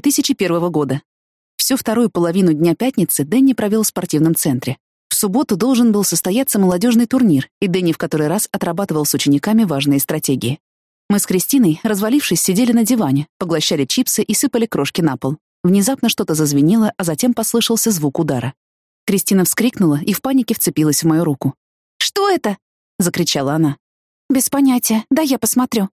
2001 года. Всю вторую половину дня пятницы Дэнни провел в спортивном центре. В субботу должен был состояться молодежный турнир, и Дэнни в который раз отрабатывал с учениками важные стратегии. Мы с Кристиной, развалившись, сидели на диване, поглощали чипсы и сыпали крошки на пол. Внезапно что-то зазвенело, а затем послышался звук удара. Кристина вскрикнула и в панике вцепилась в мою руку. «Что это?» — закричала она. «Без понятия. Да я посмотрю».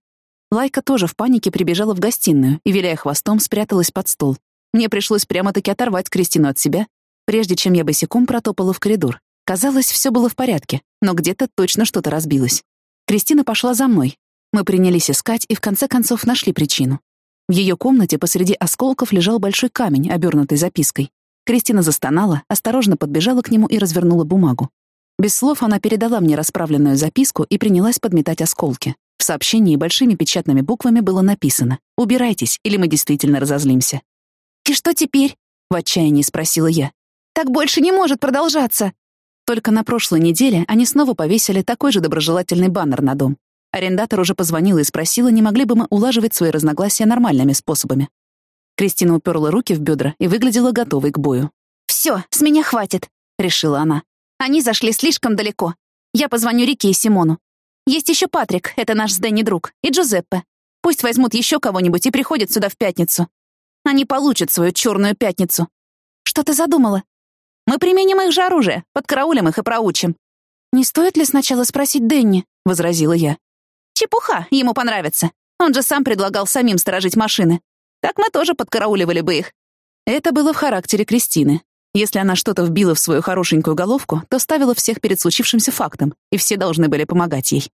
Лайка тоже в панике прибежала в гостиную и, виляя хвостом, спряталась под стол. Мне пришлось прямо-таки оторвать Кристину от себя, прежде чем я босиком протопала в коридор. Казалось, все было в порядке, но где-то точно что-то разбилось. Кристина пошла за мной. Мы принялись искать и в конце концов нашли причину. В ее комнате посреди осколков лежал большой камень, обернутый запиской. Кристина застонала, осторожно подбежала к нему и развернула бумагу. Без слов она передала мне расправленную записку и принялась подметать осколки. В сообщении большими печатными буквами было написано «Убирайтесь, или мы действительно разозлимся». «И что теперь?» — в отчаянии спросила я. «Так больше не может продолжаться!» Только на прошлой неделе они снова повесили такой же доброжелательный баннер на дом. Арендатор уже позвонила и спросила, не могли бы мы улаживать свои разногласия нормальными способами. Кристина уперла руки в бедра и выглядела готовой к бою. «Все, с меня хватит», — решила она. «Они зашли слишком далеко. Я позвоню Рике и Симону. Есть еще Патрик, это наш с Дэнни друг, и Джузеппе. Пусть возьмут еще кого-нибудь и приходят сюда в пятницу. Они получат свою черную пятницу. Что ты задумала? Мы применим их же оружие, подкараулим их и проучим. Не стоит ли сначала спросить Дэнни? возразила я. Чепуха, ему понравится. Он же сам предлагал самим сторожить машины. Так мы тоже подкарауливали бы их. Это было в характере Кристины. Если она что-то вбила в свою хорошенькую головку, то ставила всех перед случившимся фактом, и все должны были помогать ей.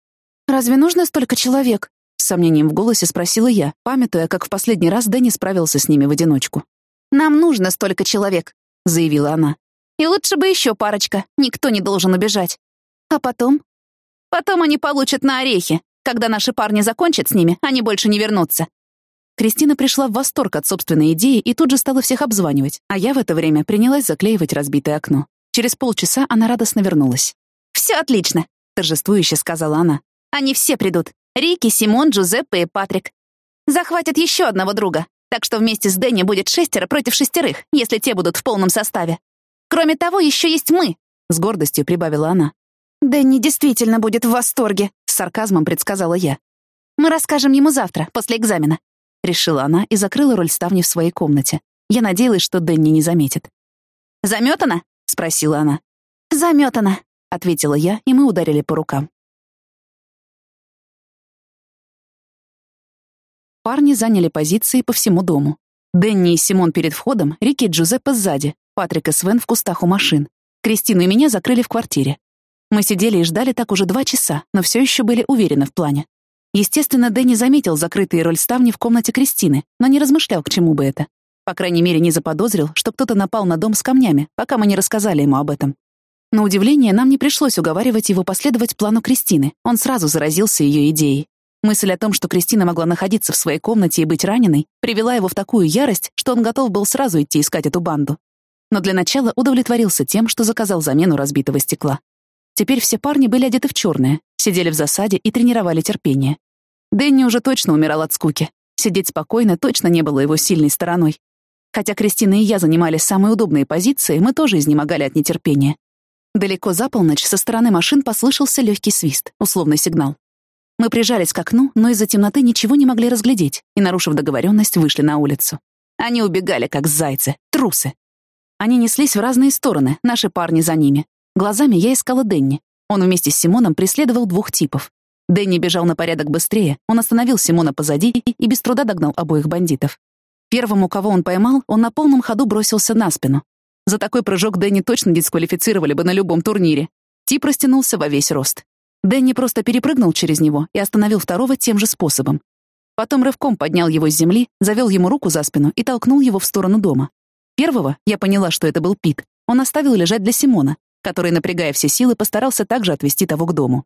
«Разве нужно столько человек?» С сомнением в голосе спросила я, памятуя, как в последний раз Дэнни справился с ними в одиночку. «Нам нужно столько человек», — заявила она. «И лучше бы еще парочка, никто не должен убежать. А потом? Потом они получат на орехи. Когда наши парни закончат с ними, они больше не вернутся». Кристина пришла в восторг от собственной идеи и тут же стала всех обзванивать, а я в это время принялась заклеивать разбитое окно. Через полчаса она радостно вернулась. «Все отлично», — торжествующе сказала она. «Они все придут. Рики, Симон, Джузеппе и Патрик. Захватят еще одного друга, так что вместе с Дэнни будет шестеро против шестерых, если те будут в полном составе. Кроме того, еще есть мы», — с гордостью прибавила она. «Дэнни действительно будет в восторге», — с сарказмом предсказала я. «Мы расскажем ему завтра, после экзамена», — решила она и закрыла роль ставни в своей комнате. Я надеялась, что Дэнни не заметит. «Заметана?» — спросила она. «Заметана», — ответила я, и мы ударили по рукам. Парни заняли позиции по всему дому. Дэнни и Симон перед входом, Рики и Джузеппе сзади, Патрик и Свен в кустах у машин. Кристину и меня закрыли в квартире. Мы сидели и ждали так уже два часа, но все еще были уверены в плане. Естественно, Дэнни заметил закрытые рольставни в комнате Кристины, но не размышлял, к чему бы это. По крайней мере, не заподозрил, что кто-то напал на дом с камнями, пока мы не рассказали ему об этом. На удивление, нам не пришлось уговаривать его последовать плану Кристины. Он сразу заразился ее идеей. Мысль о том, что Кристина могла находиться в своей комнате и быть раненой, привела его в такую ярость, что он готов был сразу идти искать эту банду. Но для начала удовлетворился тем, что заказал замену разбитого стекла. Теперь все парни были одеты в черное, сидели в засаде и тренировали терпение. Дэнни уже точно умирал от скуки. Сидеть спокойно точно не было его сильной стороной. Хотя Кристина и я занимали самые удобные позиции, мы тоже изнемогали от нетерпения. Далеко за полночь со стороны машин послышался легкий свист, условный сигнал. Мы прижались к окну, но из-за темноты ничего не могли разглядеть и, нарушив договоренность, вышли на улицу. Они убегали, как зайцы, трусы. Они неслись в разные стороны, наши парни за ними. Глазами я искала Денни. Он вместе с Симоном преследовал двух типов. Дэнни бежал на порядок быстрее, он остановил Симона позади и без труда догнал обоих бандитов. Первому, кого он поймал, он на полном ходу бросился на спину. За такой прыжок Дэнни точно дисквалифицировали бы на любом турнире. Тип растянулся во весь рост. Дэнни просто перепрыгнул через него и остановил второго тем же способом. Потом рывком поднял его с земли, завел ему руку за спину и толкнул его в сторону дома. Первого, я поняла, что это был Пит, он оставил лежать для Симона, который, напрягая все силы, постарался также отвести того к дому.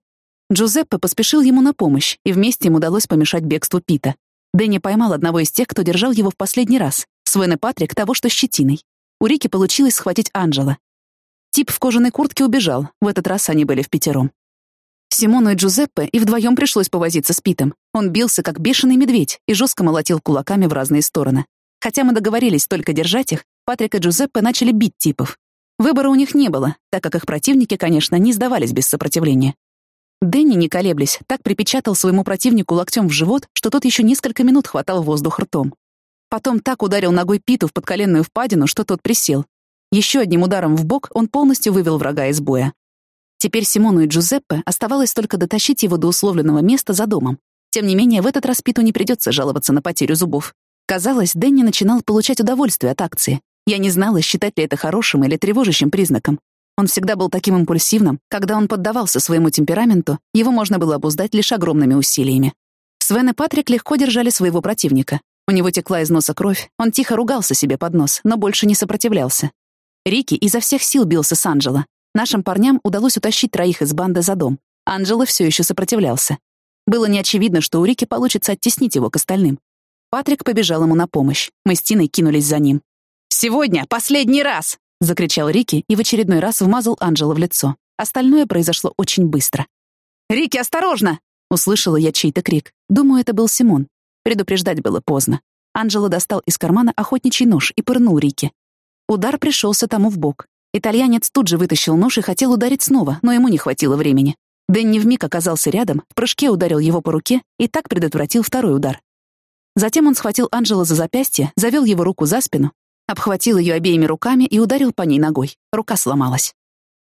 Джузеппе поспешил ему на помощь, и вместе им удалось помешать бегству Пита. Дэнни поймал одного из тех, кто держал его в последний раз, и Патрик того, что щетиной. У Рики получилось схватить Анджела. Тип в кожаной куртке убежал, в этот раз они были в пятером. Симону и Джузеппе и вдвоем пришлось повозиться с Питом. Он бился, как бешеный медведь, и жестко молотил кулаками в разные стороны. Хотя мы договорились только держать их, Патрик и Джузеппе начали бить типов. Выбора у них не было, так как их противники, конечно, не сдавались без сопротивления. Дэнни, не колеблясь, так припечатал своему противнику локтем в живот, что тот еще несколько минут хватал воздух ртом. Потом так ударил ногой Питу в подколенную впадину, что тот присел. Еще одним ударом в бок он полностью вывел врага из боя. Теперь Симону и Джузеппе оставалось только дотащить его до условленного места за домом. Тем не менее, в этот раз Питу не придется жаловаться на потерю зубов. Казалось, Дэнни начинал получать удовольствие от акции. Я не знала, считать ли это хорошим или тревожащим признаком. Он всегда был таким импульсивным, когда он поддавался своему темпераменту, его можно было обуздать лишь огромными усилиями. Свен и Патрик легко держали своего противника. У него текла из носа кровь, он тихо ругался себе под нос, но больше не сопротивлялся. Рики изо всех сил бился с Анджело. Нашим парням удалось утащить троих из банды за дом. Анджело все еще сопротивлялся. Было неочевидно, что у Рики получится оттеснить его к остальным. Патрик побежал ему на помощь. Мы с Тиной кинулись за ним. «Сегодня последний раз!» — закричал Рики и в очередной раз вмазал Анджело в лицо. Остальное произошло очень быстро. «Рики, осторожно!» — услышала я чей-то крик. Думаю, это был Симон. Предупреждать было поздно. Анджело достал из кармана охотничий нож и пырнул Рики. Удар пришелся тому в бок. Итальянец тут же вытащил нож и хотел ударить снова, но ему не хватило времени. Дэнни вмиг оказался рядом, в прыжке ударил его по руке и так предотвратил второй удар. Затем он схватил Анджела за запястье, завел его руку за спину, обхватил ее обеими руками и ударил по ней ногой. Рука сломалась.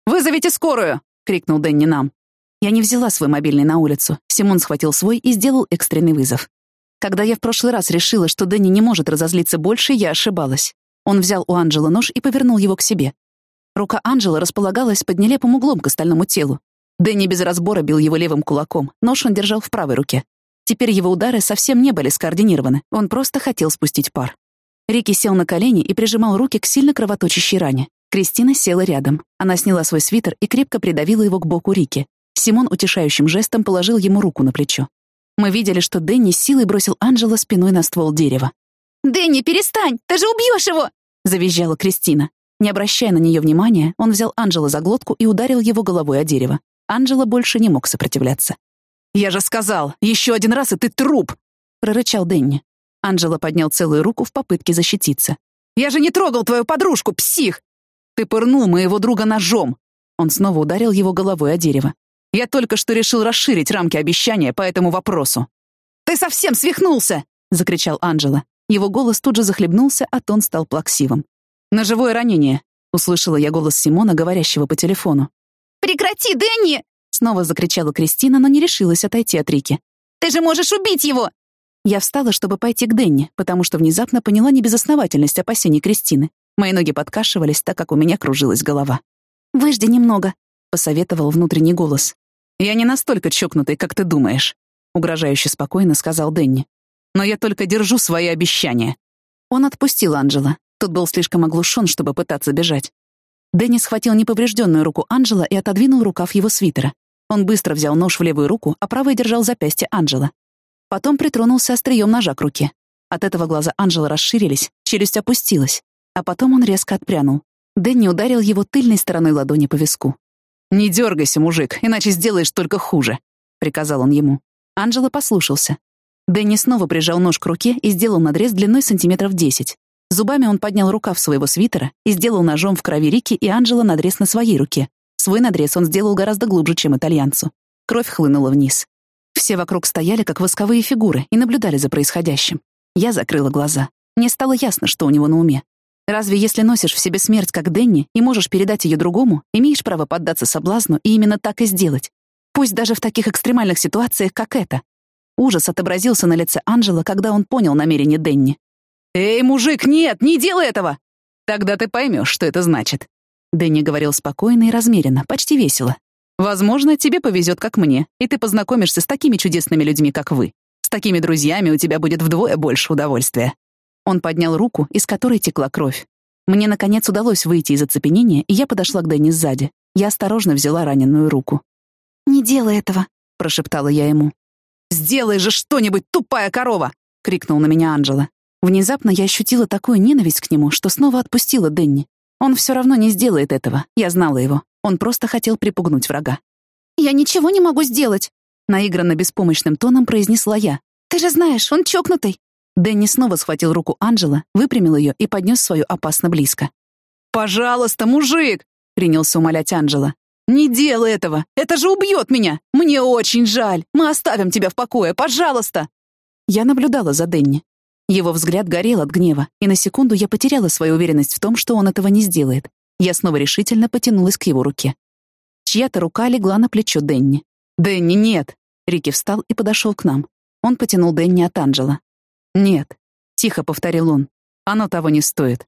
«Вызовите скорую!» — крикнул Дэнни нам. Я не взяла свой мобильный на улицу. Симон схватил свой и сделал экстренный вызов. Когда я в прошлый раз решила, что Дэнни не может разозлиться больше, я ошибалась. Он взял у Анджела нож и повернул его к себе. Рука Анджела располагалась под нелепым углом к остальному телу. Дэнни без разбора бил его левым кулаком, нож он держал в правой руке. Теперь его удары совсем не были скоординированы, он просто хотел спустить пар. Рики сел на колени и прижимал руки к сильно кровоточащей ране. Кристина села рядом. Она сняла свой свитер и крепко придавила его к боку Рики. Симон утешающим жестом положил ему руку на плечо. Мы видели, что Дэнни силой бросил Анджела спиной на ствол дерева. «Дэнни, перестань! Ты же убьешь его!» — завизжала Кристина. Не обращая на нее внимания, он взял Анджела за глотку и ударил его головой о дерево. Анджела больше не мог сопротивляться. «Я же сказал, еще один раз, и ты труп!» — прорычал Дэнни. Анджела поднял целую руку в попытке защититься. «Я же не трогал твою подружку, псих! Ты пырнул моего друга ножом!» Он снова ударил его головой о дерево. «Я только что решил расширить рамки обещания по этому вопросу». «Ты совсем свихнулся!» — закричал Анджела. Его голос тут же захлебнулся, а тон стал плаксивым. «Ножевое ранение», — услышала я голос Симона, говорящего по телефону. «Прекрати, Дэнни!» — снова закричала Кристина, но не решилась отойти от Рики. «Ты же можешь убить его!» Я встала, чтобы пойти к Дэнни, потому что внезапно поняла небезосновательность опасений Кристины. Мои ноги подкашивались, так как у меня кружилась голова. «Выжди немного», — посоветовал внутренний голос. «Я не настолько чокнутый, как ты думаешь», — угрожающе спокойно сказал Дэнни но я только держу свои обещания». Он отпустил Анджела. Тот был слишком оглушен, чтобы пытаться бежать. Дэнни схватил неповрежденную руку Анджела и отодвинул рукав его свитера. Он быстро взял нож в левую руку, а правой держал запястье Анджела. Потом притронулся острием ножа к руке. От этого глаза Анджела расширились, челюсть опустилась, а потом он резко отпрянул. Дэнни ударил его тыльной стороной ладони по виску. «Не дергайся, мужик, иначе сделаешь только хуже», — приказал он ему. Анджела послушался. Дэнни снова прижал нож к руке и сделал надрез длиной сантиметров десять. Зубами он поднял рукав своего свитера и сделал ножом в крови Рики и Анджела надрез на своей руке. Свой надрез он сделал гораздо глубже, чем итальянцу. Кровь хлынула вниз. Все вокруг стояли, как восковые фигуры, и наблюдали за происходящим. Я закрыла глаза. Мне стало ясно, что у него на уме. Разве если носишь в себе смерть, как Дэнни, и можешь передать ее другому, имеешь право поддаться соблазну и именно так и сделать? Пусть даже в таких экстремальных ситуациях, как эта, Ужас отобразился на лице Анжела, когда он понял намерение Денни. «Эй, мужик, нет, не делай этого!» «Тогда ты поймешь, что это значит». Дэнни говорил спокойно и размеренно, почти весело. «Возможно, тебе повезет, как мне, и ты познакомишься с такими чудесными людьми, как вы. С такими друзьями у тебя будет вдвое больше удовольствия». Он поднял руку, из которой текла кровь. Мне, наконец, удалось выйти из оцепенения, и я подошла к Дэнни сзади. Я осторожно взяла раненую руку. «Не делай этого», — прошептала я ему. «Сделай же что-нибудь, тупая корова!» — крикнул на меня Анджела. Внезапно я ощутила такую ненависть к нему, что снова отпустила Денни. Он все равно не сделает этого, я знала его. Он просто хотел припугнуть врага. «Я ничего не могу сделать», — наигранно беспомощным тоном произнесла я. «Ты же знаешь, он чокнутый». Дэнни снова схватил руку Анджела, выпрямил ее и поднес свою опасно близко. «Пожалуйста, мужик!» — принялся умолять Анджела. «Не делай этого! Это же убьет меня! Мне очень жаль! Мы оставим тебя в покое! Пожалуйста!» Я наблюдала за Дэнни. Его взгляд горел от гнева, и на секунду я потеряла свою уверенность в том, что он этого не сделает. Я снова решительно потянулась к его руке. Чья-то рука легла на плечо Дэнни. «Дэнни, нет!» Рики встал и подошел к нам. Он потянул Дэнни от Анджела. «Нет», — тихо повторил он. «Оно того не стоит».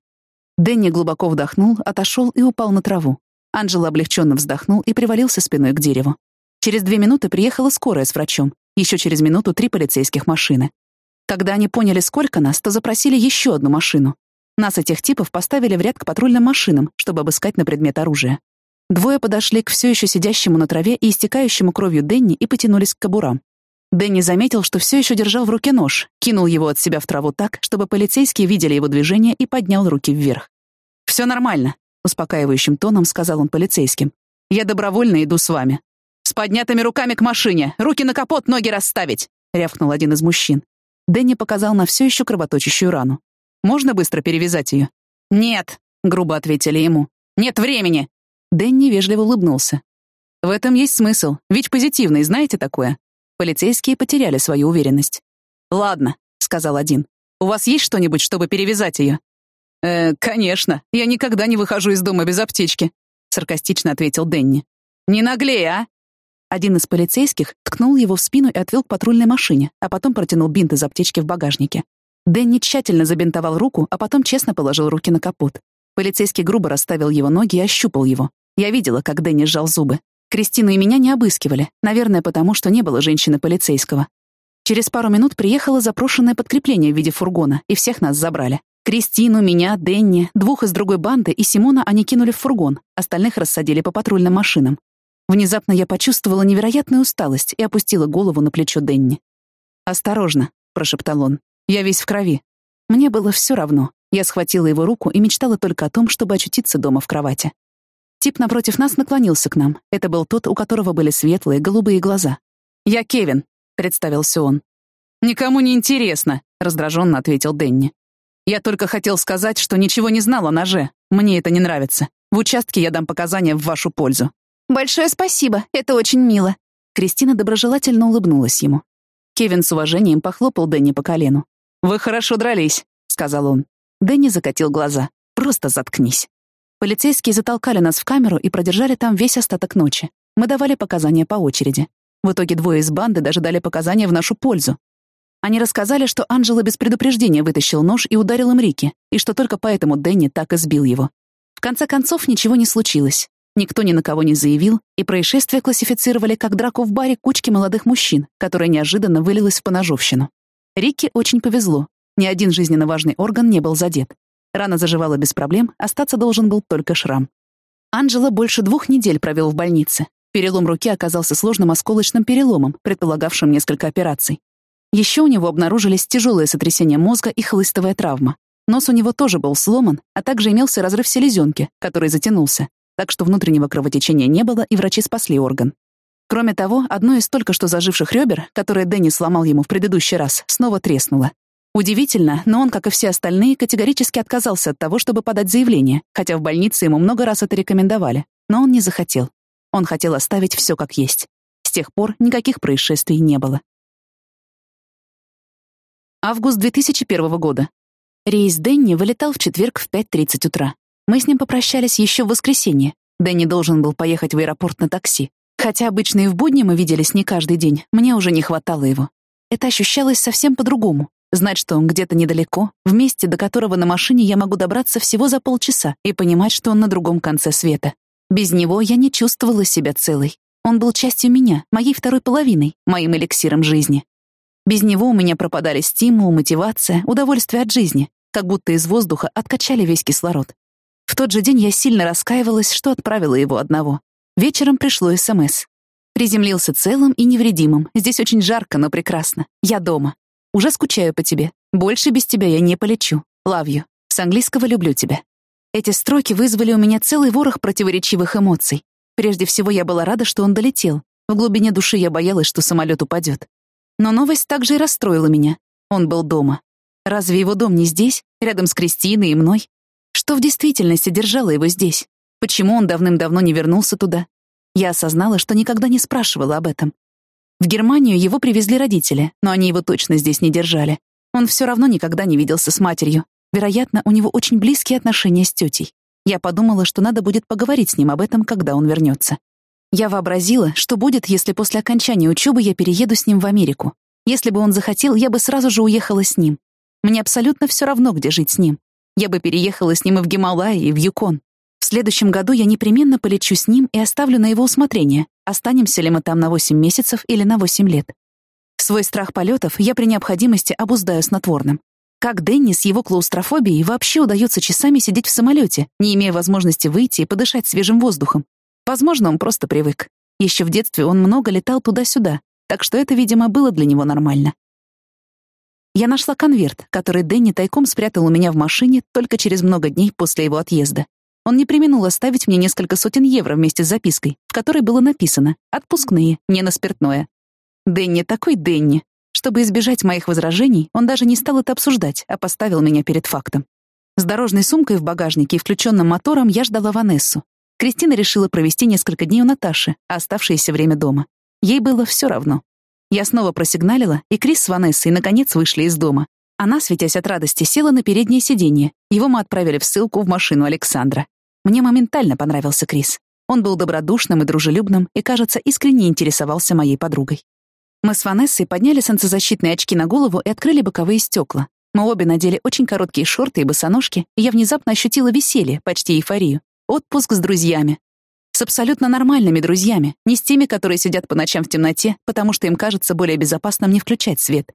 Дэнни глубоко вдохнул, отошел и упал на траву. Анджела облегченно вздохнул и привалился спиной к дереву. Через две минуты приехала скорая с врачом. Еще через минуту три полицейских машины. Когда они поняли, сколько нас, то запросили еще одну машину. Нас, этих типов, поставили в ряд к патрульным машинам, чтобы обыскать на предмет оружия. Двое подошли к все еще сидящему на траве и истекающему кровью Денни и потянулись к кобурам. Дэнни заметил, что все еще держал в руке нож, кинул его от себя в траву так, чтобы полицейские видели его движение и поднял руки вверх. «Все нормально», — успокаивающим тоном сказал он полицейским. «Я добровольно иду с вами». «С поднятыми руками к машине! Руки на капот, ноги расставить!» — рявкнул один из мужчин. Дэнни показал на все еще кровоточащую рану. «Можно быстро перевязать ее?» «Нет», — грубо ответили ему. «Нет времени!» Дэнни вежливо улыбнулся. «В этом есть смысл. Ведь позитивный, знаете такое?» Полицейские потеряли свою уверенность. «Ладно», — сказал один. «У вас есть что-нибудь, чтобы перевязать ее?» «Э, конечно. Я никогда не выхожу из дома без аптечки», — саркастично ответил Дэнни. «Не наглей, а!» Один из полицейских ткнул его в спину и отвел к патрульной машине, а потом протянул бинт из аптечки в багажнике. Дэнни тщательно забинтовал руку, а потом честно положил руки на капот. Полицейский грубо расставил его ноги и ощупал его. Я видела, как Дэнни сжал зубы. Кристину и меня не обыскивали, наверное, потому что не было женщины-полицейского. Через пару минут приехало запрошенное подкрепление в виде фургона, и всех нас забрали. Кристину, меня, Дэнни, двух из другой банды и Симона они кинули в фургон, остальных рассадили по патрульным машинам. Внезапно я почувствовала невероятную усталость и опустила голову на плечо Дэнни. «Осторожно», — прошептал он, — «я весь в крови». Мне было все равно. Я схватила его руку и мечтала только о том, чтобы очутиться дома в кровати. Тип напротив нас наклонился к нам. Это был тот, у которого были светлые, голубые глаза. «Я Кевин», — представился он. «Никому не интересно», — раздраженно ответил Дэнни. «Я только хотел сказать, что ничего не знал о ноже. Мне это не нравится. В участке я дам показания в вашу пользу». «Большое спасибо, это очень мило». Кристина доброжелательно улыбнулась ему. Кевин с уважением похлопал Дэнни по колену. «Вы хорошо дрались», — сказал он. Дэнни закатил глаза. «Просто заткнись». Полицейские затолкали нас в камеру и продержали там весь остаток ночи. Мы давали показания по очереди. В итоге двое из банды даже дали показания в нашу пользу. Они рассказали, что Анджело без предупреждения вытащил нож и ударил им Рики, и что только поэтому Дэнни так избил его. В конце концов, ничего не случилось. Никто ни на кого не заявил, и происшествие классифицировали как драку в баре кучки молодых мужчин, которая неожиданно вылилась в поножовщину. Рикки очень повезло. Ни один жизненно важный орган не был задет. Рана заживала без проблем, остаться должен был только шрам. Анджела больше двух недель провел в больнице. Перелом руки оказался сложным осколочным переломом, предполагавшим несколько операций. Еще у него обнаружились тяжелые сотрясения мозга и хлыстовая травма. Нос у него тоже был сломан, а также имелся разрыв селезенки, который затянулся, так что внутреннего кровотечения не было, и врачи спасли орган. Кроме того, одно из только что заживших ребер, которое Дэнни сломал ему в предыдущий раз, снова треснуло. Удивительно, но он, как и все остальные, категорически отказался от того, чтобы подать заявление, хотя в больнице ему много раз это рекомендовали. Но он не захотел. Он хотел оставить все как есть. С тех пор никаких происшествий не было. Август 2001 года. Рейс Дэнни вылетал в четверг в 5.30 утра. Мы с ним попрощались еще в воскресенье. Дэнни должен был поехать в аэропорт на такси. Хотя обычно и в будни мы виделись не каждый день, мне уже не хватало его. Это ощущалось совсем по-другому. Знать, что он где-то недалеко, в месте, до которого на машине я могу добраться всего за полчаса, и понимать, что он на другом конце света. Без него я не чувствовала себя целой. Он был частью меня, моей второй половиной, моим эликсиром жизни. Без него у меня пропадали стимул, мотивация, удовольствие от жизни, как будто из воздуха откачали весь кислород. В тот же день я сильно раскаивалась, что отправила его одного. Вечером пришло СМС. Приземлился целым и невредимым. Здесь очень жарко, но прекрасно. Я дома. Уже скучаю по тебе. Больше без тебя я не полечу. You. С английского люблю тебя. Эти строки вызвали у меня целый ворох противоречивых эмоций. Прежде всего, я была рада, что он долетел. В глубине души я боялась, что самолет упадет. Но новость также и расстроила меня. Он был дома. Разве его дом не здесь, рядом с Кристиной и мной? Что в действительности держало его здесь? Почему он давным-давно не вернулся туда? Я осознала, что никогда не спрашивала об этом. В Германию его привезли родители, но они его точно здесь не держали. Он все равно никогда не виделся с матерью. Вероятно, у него очень близкие отношения с тетей. Я подумала, что надо будет поговорить с ним об этом, когда он вернется. Я вообразила, что будет, если после окончания учебы я перееду с ним в Америку. Если бы он захотел, я бы сразу же уехала с ним. Мне абсолютно все равно, где жить с ним. Я бы переехала с ним и в Гималаи, и в Юкон. В следующем году я непременно полечу с ним и оставлю на его усмотрение, останемся ли мы там на 8 месяцев или на 8 лет. Свой страх полетов я при необходимости обуздаю снотворным. Как Дэнни с его клаустрофобией вообще удается часами сидеть в самолете, не имея возможности выйти и подышать свежим воздухом? Возможно, он просто привык. Еще в детстве он много летал туда-сюда, так что это, видимо, было для него нормально. Я нашла конверт, который Дэнни тайком спрятал у меня в машине только через много дней после его отъезда. Он не применул оставить мне несколько сотен евро вместе с запиской, в которой было написано «Отпускные, не на спиртное». Дэнни такой Дэнни. Чтобы избежать моих возражений, он даже не стал это обсуждать, а поставил меня перед фактом. С дорожной сумкой в багажнике и включенным мотором я ждала Ванессу. Кристина решила провести несколько дней у Наташи, а оставшееся время дома. Ей было все равно. Я снова просигналила, и Крис с Ванессой наконец вышли из дома. Она, светясь от радости, села на переднее сиденье. Его мы отправили в ссылку в машину Александра. Мне моментально понравился Крис. Он был добродушным и дружелюбным и, кажется, искренне интересовался моей подругой. Мы с Ванессой подняли солнцезащитные очки на голову и открыли боковые стекла. Мы обе надели очень короткие шорты и босоножки, и я внезапно ощутила веселье, почти эйфорию. Отпуск с друзьями. С абсолютно нормальными друзьями, не с теми, которые сидят по ночам в темноте, потому что им кажется более безопасным не включать свет.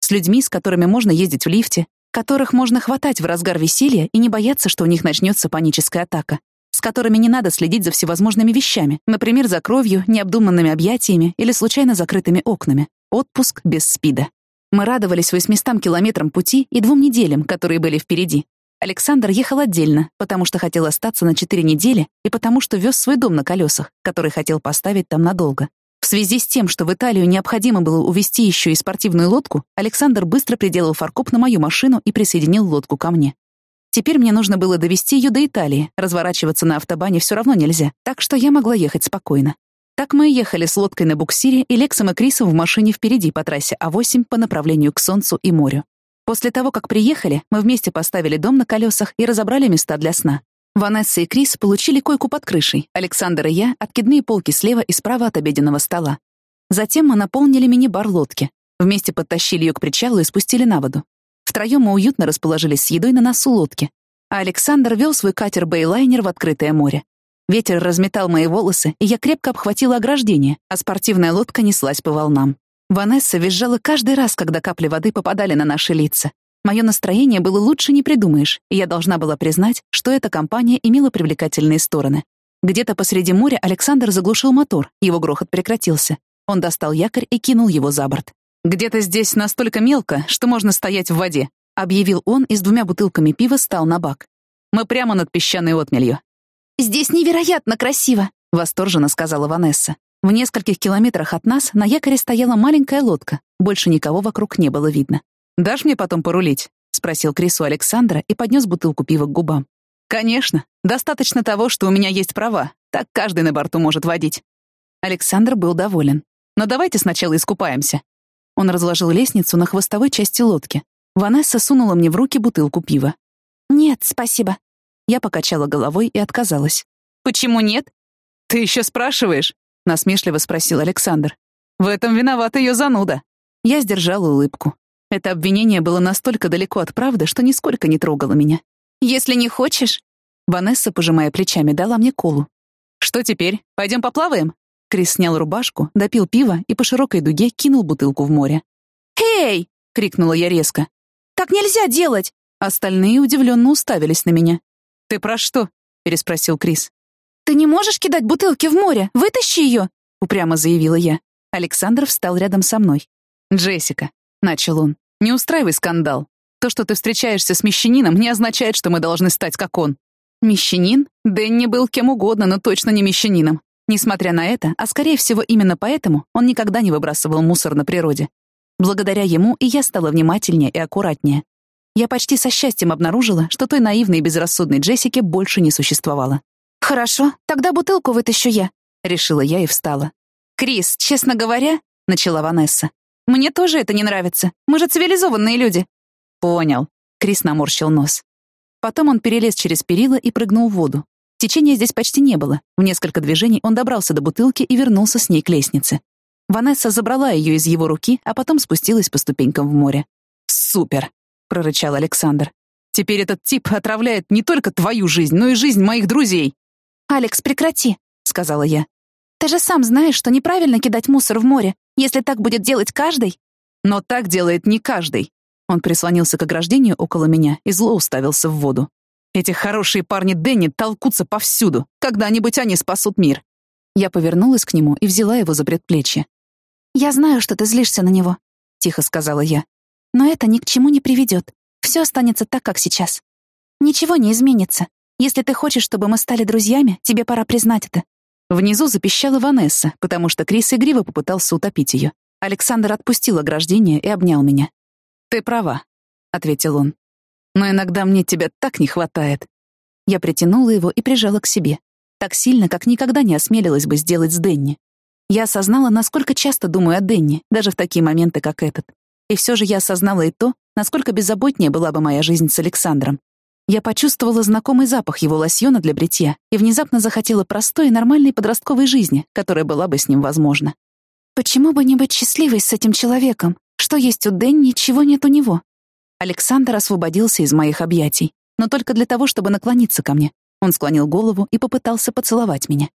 С людьми, с которыми можно ездить в лифте, которых можно хватать в разгар веселья и не бояться, что у них начнется паническая атака с которыми не надо следить за всевозможными вещами, например, за кровью, необдуманными объятиями или случайно закрытыми окнами. Отпуск без спида. Мы радовались 800 километрам пути и двум неделям, которые были впереди. Александр ехал отдельно, потому что хотел остаться на 4 недели и потому что вез свой дом на колесах, который хотел поставить там надолго. В связи с тем, что в Италию необходимо было увезти еще и спортивную лодку, Александр быстро приделал фаркоп на мою машину и присоединил лодку ко мне. Теперь мне нужно было довести ее до Италии, разворачиваться на автобане все равно нельзя, так что я могла ехать спокойно. Так мы ехали с лодкой на буксире и Лексом и Крисом в машине впереди по трассе А8 по направлению к солнцу и морю. После того, как приехали, мы вместе поставили дом на колесах и разобрали места для сна. Ванесса и Крис получили койку под крышей, Александр и я — откидные полки слева и справа от обеденного стола. Затем мы наполнили мини-бар лодки. Вместе подтащили ее к причалу и спустили на воду. Втроем мы уютно расположились с едой на носу лодки, а Александр вел свой катер «Бейлайнер» в открытое море. Ветер разметал мои волосы, и я крепко обхватила ограждение, а спортивная лодка неслась по волнам. Ванесса визжала каждый раз, когда капли воды попадали на наши лица. Мое настроение было лучше не придумаешь, и я должна была признать, что эта компания имела привлекательные стороны. Где-то посреди моря Александр заглушил мотор, его грохот прекратился. Он достал якорь и кинул его за борт. «Где-то здесь настолько мелко, что можно стоять в воде», — объявил он и с двумя бутылками пива стал на бак. «Мы прямо над песчаной отмелью». «Здесь невероятно красиво», — восторженно сказала Ванесса. В нескольких километрах от нас на якоре стояла маленькая лодка. Больше никого вокруг не было видно. «Дашь мне потом порулить?» — спросил Крису Александра и поднес бутылку пива к губам. «Конечно. Достаточно того, что у меня есть права. Так каждый на борту может водить». Александр был доволен. «Но давайте сначала искупаемся. Он разложил лестницу на хвостовой части лодки. Ванесса сунула мне в руки бутылку пива. «Нет, спасибо». Я покачала головой и отказалась. «Почему нет?» «Ты еще спрашиваешь?» — насмешливо спросил Александр. «В этом виновата ее зануда». Я сдержала улыбку. Это обвинение было настолько далеко от правды, что нисколько не трогало меня. «Если не хочешь...» Ванесса, пожимая плечами, дала мне колу. «Что теперь? Пойдем поплаваем?» Крис снял рубашку, допил пиво и по широкой дуге кинул бутылку в море. «Эй!» — крикнула я резко. «Так нельзя делать!» Остальные удивленно уставились на меня. «Ты про что?» — переспросил Крис. «Ты не можешь кидать бутылки в море? Вытащи ее!» — упрямо заявила я. Александр встал рядом со мной. «Джессика», — начал он, — «не устраивай скандал. То, что ты встречаешься с мещанином, не означает, что мы должны стать как он». «Мещанин? Дэнни был кем угодно, но точно не мещанином. Несмотря на это, а скорее всего именно поэтому, он никогда не выбрасывал мусор на природе. Благодаря ему и я стала внимательнее и аккуратнее. Я почти со счастьем обнаружила, что той наивной и безрассудной Джессики больше не существовало. «Хорошо, тогда бутылку вытащу я», — решила я и встала. «Крис, честно говоря», — начала Ванесса, «мне тоже это не нравится. Мы же цивилизованные люди». «Понял», — Крис наморщил нос. Потом он перелез через перила и прыгнул в воду. Течения здесь почти не было. В несколько движений он добрался до бутылки и вернулся с ней к лестнице. Ванесса забрала ее из его руки, а потом спустилась по ступенькам в море. «Супер!» — прорычал Александр. «Теперь этот тип отравляет не только твою жизнь, но и жизнь моих друзей!» «Алекс, прекрати!» — сказала я. «Ты же сам знаешь, что неправильно кидать мусор в море, если так будет делать каждый». «Но так делает не каждый». Он прислонился к ограждению около меня и зло уставился в воду. Эти хорошие парни Дэнни толкутся повсюду. Когда-нибудь они спасут мир. Я повернулась к нему и взяла его за предплечье. «Я знаю, что ты злишься на него», — тихо сказала я. «Но это ни к чему не приведет. Все останется так, как сейчас. Ничего не изменится. Если ты хочешь, чтобы мы стали друзьями, тебе пора признать это». Внизу запищала Ванесса, потому что Крис игриво попытался утопить ее. Александр отпустил ограждение и обнял меня. «Ты права», — ответил он но иногда мне тебя так не хватает». Я притянула его и прижала к себе. Так сильно, как никогда не осмелилась бы сделать с Денни. Я осознала, насколько часто думаю о Денни, даже в такие моменты, как этот. И все же я осознала и то, насколько беззаботнее была бы моя жизнь с Александром. Я почувствовала знакомый запах его лосьона для бритья и внезапно захотела простой и нормальной подростковой жизни, которая была бы с ним возможна. «Почему бы не быть счастливой с этим человеком? Что есть у Дэнни, чего нет у него?» Александр освободился из моих объятий, но только для того, чтобы наклониться ко мне. Он склонил голову и попытался поцеловать меня.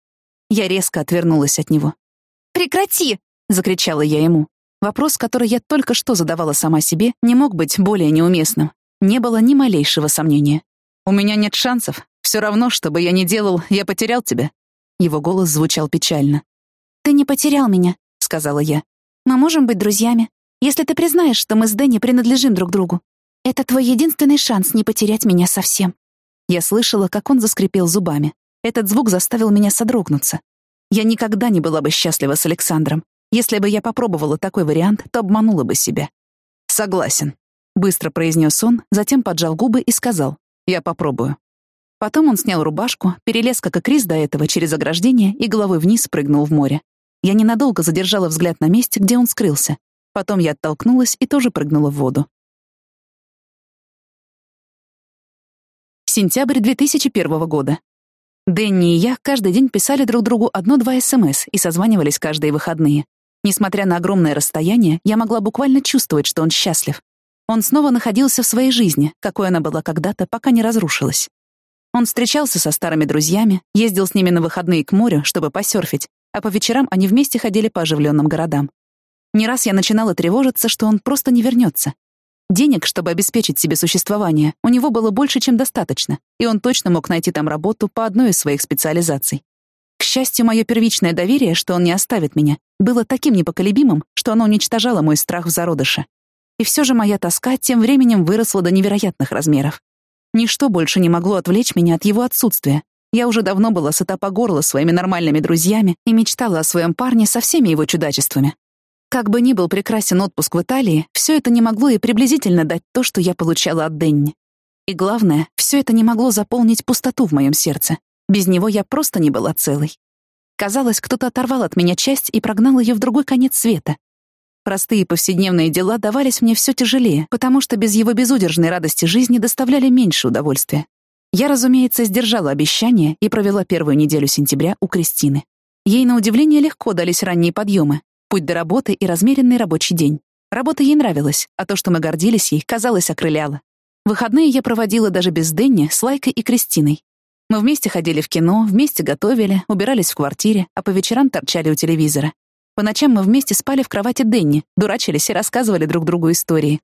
Я резко отвернулась от него. «Прекрати!» — закричала я ему. Вопрос, который я только что задавала сама себе, не мог быть более неуместным. Не было ни малейшего сомнения. «У меня нет шансов. Все равно, что бы я ни делал, я потерял тебя». Его голос звучал печально. «Ты не потерял меня», — сказала я. «Мы можем быть друзьями, если ты признаешь, что мы с Дэнни принадлежим друг другу. Это твой единственный шанс не потерять меня совсем». Я слышала, как он заскрипел зубами. Этот звук заставил меня содрогнуться. Я никогда не была бы счастлива с Александром. Если бы я попробовала такой вариант, то обманула бы себя. «Согласен», — быстро произнес он, затем поджал губы и сказал «Я попробую». Потом он снял рубашку, перелез, как и Крис до этого, через ограждение и головой вниз прыгнул в море. Я ненадолго задержала взгляд на месте, где он скрылся. Потом я оттолкнулась и тоже прыгнула в воду. Сентябрь 2001 года. Дэнни и я каждый день писали друг другу одно-два СМС и созванивались каждые выходные. Несмотря на огромное расстояние, я могла буквально чувствовать, что он счастлив. Он снова находился в своей жизни, какой она была когда-то, пока не разрушилась. Он встречался со старыми друзьями, ездил с ними на выходные к морю, чтобы посерфить, а по вечерам они вместе ходили по оживленным городам. Не раз я начинала тревожиться, что он просто не вернется, Денег, чтобы обеспечить себе существование, у него было больше, чем достаточно, и он точно мог найти там работу по одной из своих специализаций. К счастью, мое первичное доверие, что он не оставит меня, было таким непоколебимым, что оно уничтожало мой страх в зародыше. И все же моя тоска тем временем выросла до невероятных размеров. Ничто больше не могло отвлечь меня от его отсутствия. Я уже давно была сыта по горло своими нормальными друзьями и мечтала о своем парне со всеми его чудачествами. Как бы ни был прекрасен отпуск в Италии, все это не могло и приблизительно дать то, что я получала от Денни. И главное, все это не могло заполнить пустоту в моем сердце. Без него я просто не была целой. Казалось, кто-то оторвал от меня часть и прогнал ее в другой конец света. Простые повседневные дела давались мне все тяжелее, потому что без его безудержной радости жизни доставляли меньше удовольствия. Я, разумеется, сдержала обещание и провела первую неделю сентября у Кристины. Ей, на удивление, легко дались ранние подъемы, путь до работы и размеренный рабочий день. Работа ей нравилась, а то, что мы гордились ей, казалось, окрыляло. Выходные я проводила даже без Дэнни, с Лайкой и Кристиной. Мы вместе ходили в кино, вместе готовили, убирались в квартире, а по вечерам торчали у телевизора. По ночам мы вместе спали в кровати Дэнни, дурачились и рассказывали друг другу истории.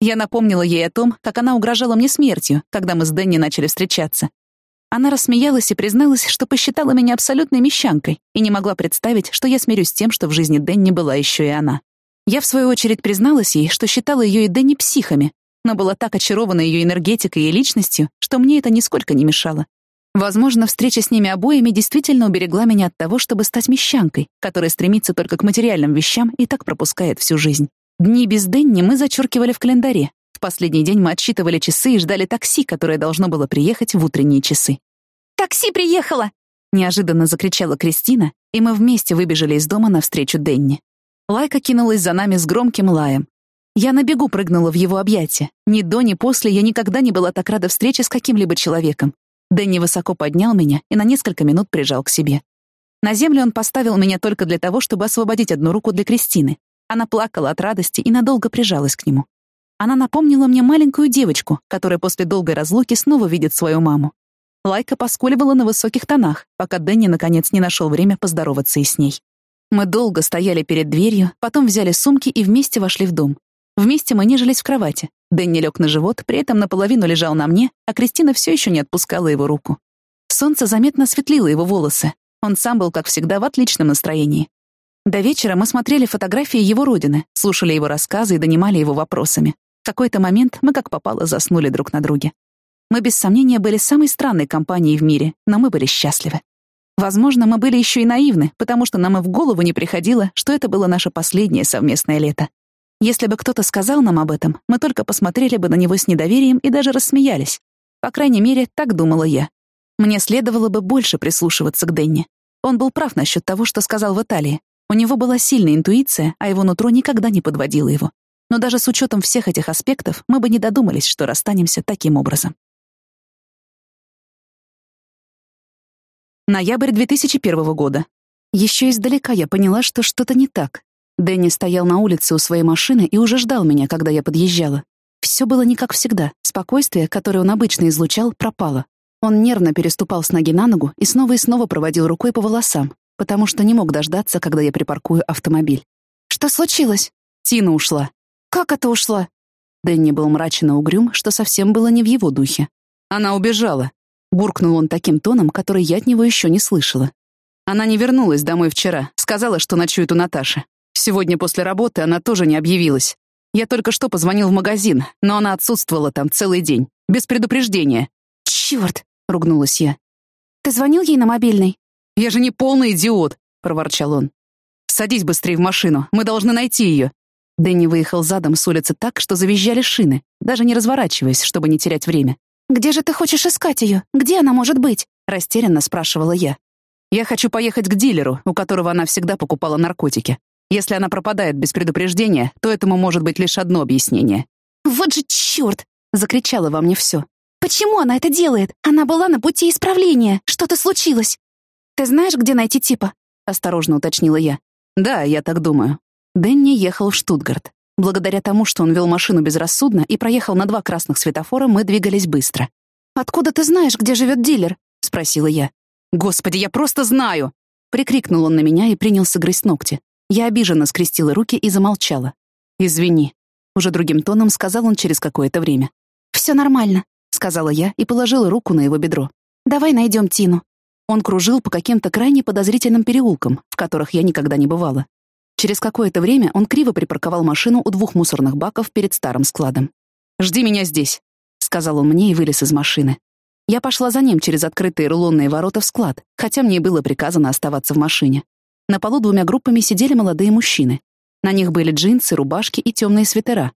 Я напомнила ей о том, как она угрожала мне смертью, когда мы с Дэнни начали встречаться, она рассмеялась и призналась, что посчитала меня абсолютной мещанкой и не могла представить, что я смирюсь с тем, что в жизни Дэнни была еще и она. Я, в свою очередь, призналась ей, что считала ее и Дэнни психами, но была так очарована ее энергетикой и личностью, что мне это нисколько не мешало. Возможно, встреча с ними обоими действительно уберегла меня от того, чтобы стать мещанкой, которая стремится только к материальным вещам и так пропускает всю жизнь. Дни без Дэнни мы зачеркивали в календаре, последний день мы отсчитывали часы и ждали такси, которое должно было приехать в утренние часы. «Такси приехало!» — неожиданно закричала Кристина, и мы вместе выбежали из дома навстречу Денни. Лайка кинулась за нами с громким лаем. Я на бегу прыгнула в его объятия. Ни до, ни после я никогда не была так рада встрече с каким-либо человеком. Дэнни высоко поднял меня и на несколько минут прижал к себе. На землю он поставил меня только для того, чтобы освободить одну руку для Кристины. Она плакала от радости и надолго прижалась к нему. Она напомнила мне маленькую девочку, которая после долгой разлуки снова видит свою маму. Лайка поскуливала на высоких тонах, пока Дэнни наконец не нашел время поздороваться и с ней. Мы долго стояли перед дверью, потом взяли сумки и вместе вошли в дом. Вместе мы нежились в кровати. Дэнни лег на живот, при этом наполовину лежал на мне, а Кристина все еще не отпускала его руку. Солнце заметно осветлило его волосы. Он сам был, как всегда, в отличном настроении. До вечера мы смотрели фотографии его родины, слушали его рассказы и донимали его вопросами. В какой-то момент мы как попало заснули друг на друге. Мы без сомнения были самой странной компанией в мире, но мы были счастливы. Возможно, мы были еще и наивны, потому что нам и в голову не приходило, что это было наше последнее совместное лето. Если бы кто-то сказал нам об этом, мы только посмотрели бы на него с недоверием и даже рассмеялись. По крайней мере, так думала я. Мне следовало бы больше прислушиваться к Денни. Он был прав насчет того, что сказал в Италии. У него была сильная интуиция, а его нутро никогда не подводило его но даже с учетом всех этих аспектов мы бы не додумались, что расстанемся таким образом. Ноябрь 2001 года. Еще издалека я поняла, что что-то не так. Дэнни стоял на улице у своей машины и уже ждал меня, когда я подъезжала. Все было не как всегда. Спокойствие, которое он обычно излучал, пропало. Он нервно переступал с ноги на ногу и снова и снова проводил рукой по волосам, потому что не мог дождаться, когда я припаркую автомобиль. «Что случилось?» Тина ушла. «Как это ушла?» Дэнни был мрачен и угрюм, что совсем было не в его духе. «Она убежала», — буркнул он таким тоном, который я от него еще не слышала. «Она не вернулась домой вчера, сказала, что ночует у Наташи. Сегодня после работы она тоже не объявилась. Я только что позвонил в магазин, но она отсутствовала там целый день, без предупреждения». «Черт!» — ругнулась я. «Ты звонил ей на мобильный?» «Я же не полный идиот!» — проворчал он. «Садись быстрее в машину, мы должны найти ее. Дэнни выехал задом с улицы так, что завизжали шины, даже не разворачиваясь, чтобы не терять время. «Где же ты хочешь искать ее? Где она может быть?» — растерянно спрашивала я. «Я хочу поехать к дилеру, у которого она всегда покупала наркотики. Если она пропадает без предупреждения, то этому может быть лишь одно объяснение». «Вот же черт!» — закричала во мне все. «Почему она это делает? Она была на пути исправления. Что-то случилось. Ты знаешь, где найти типа?» — осторожно уточнила я. «Да, я так думаю. Дэнни ехал в Штутгарт. Благодаря тому, что он вел машину безрассудно и проехал на два красных светофора, мы двигались быстро. «Откуда ты знаешь, где живет дилер?» — спросила я. «Господи, я просто знаю!» Прикрикнул он на меня и принялся грызть ногти. Я обиженно скрестила руки и замолчала. «Извини», — уже другим тоном сказал он через какое-то время. «Все нормально», — сказала я и положила руку на его бедро. «Давай найдем Тину». Он кружил по каким-то крайне подозрительным переулкам, в которых я никогда не бывала. Через какое-то время он криво припарковал машину у двух мусорных баков перед старым складом. «Жди меня здесь», — сказал он мне и вылез из машины. Я пошла за ним через открытые рулонные ворота в склад, хотя мне было приказано оставаться в машине. На полу двумя группами сидели молодые мужчины. На них были джинсы, рубашки и темные свитера.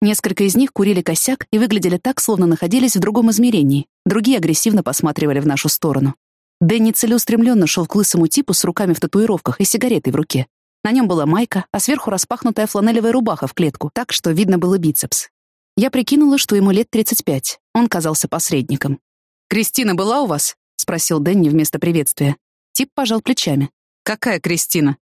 Несколько из них курили косяк и выглядели так, словно находились в другом измерении. Другие агрессивно посматривали в нашу сторону. Дэнни целеустремленно шел к лысому типу с руками в татуировках и сигаретой в руке. На нем была майка, а сверху распахнутая фланелевая рубаха в клетку, так что видно было бицепс. Я прикинула, что ему лет 35. Он казался посредником. «Кристина была у вас?» — спросил Дэнни вместо приветствия. Тип пожал плечами. «Какая Кристина?»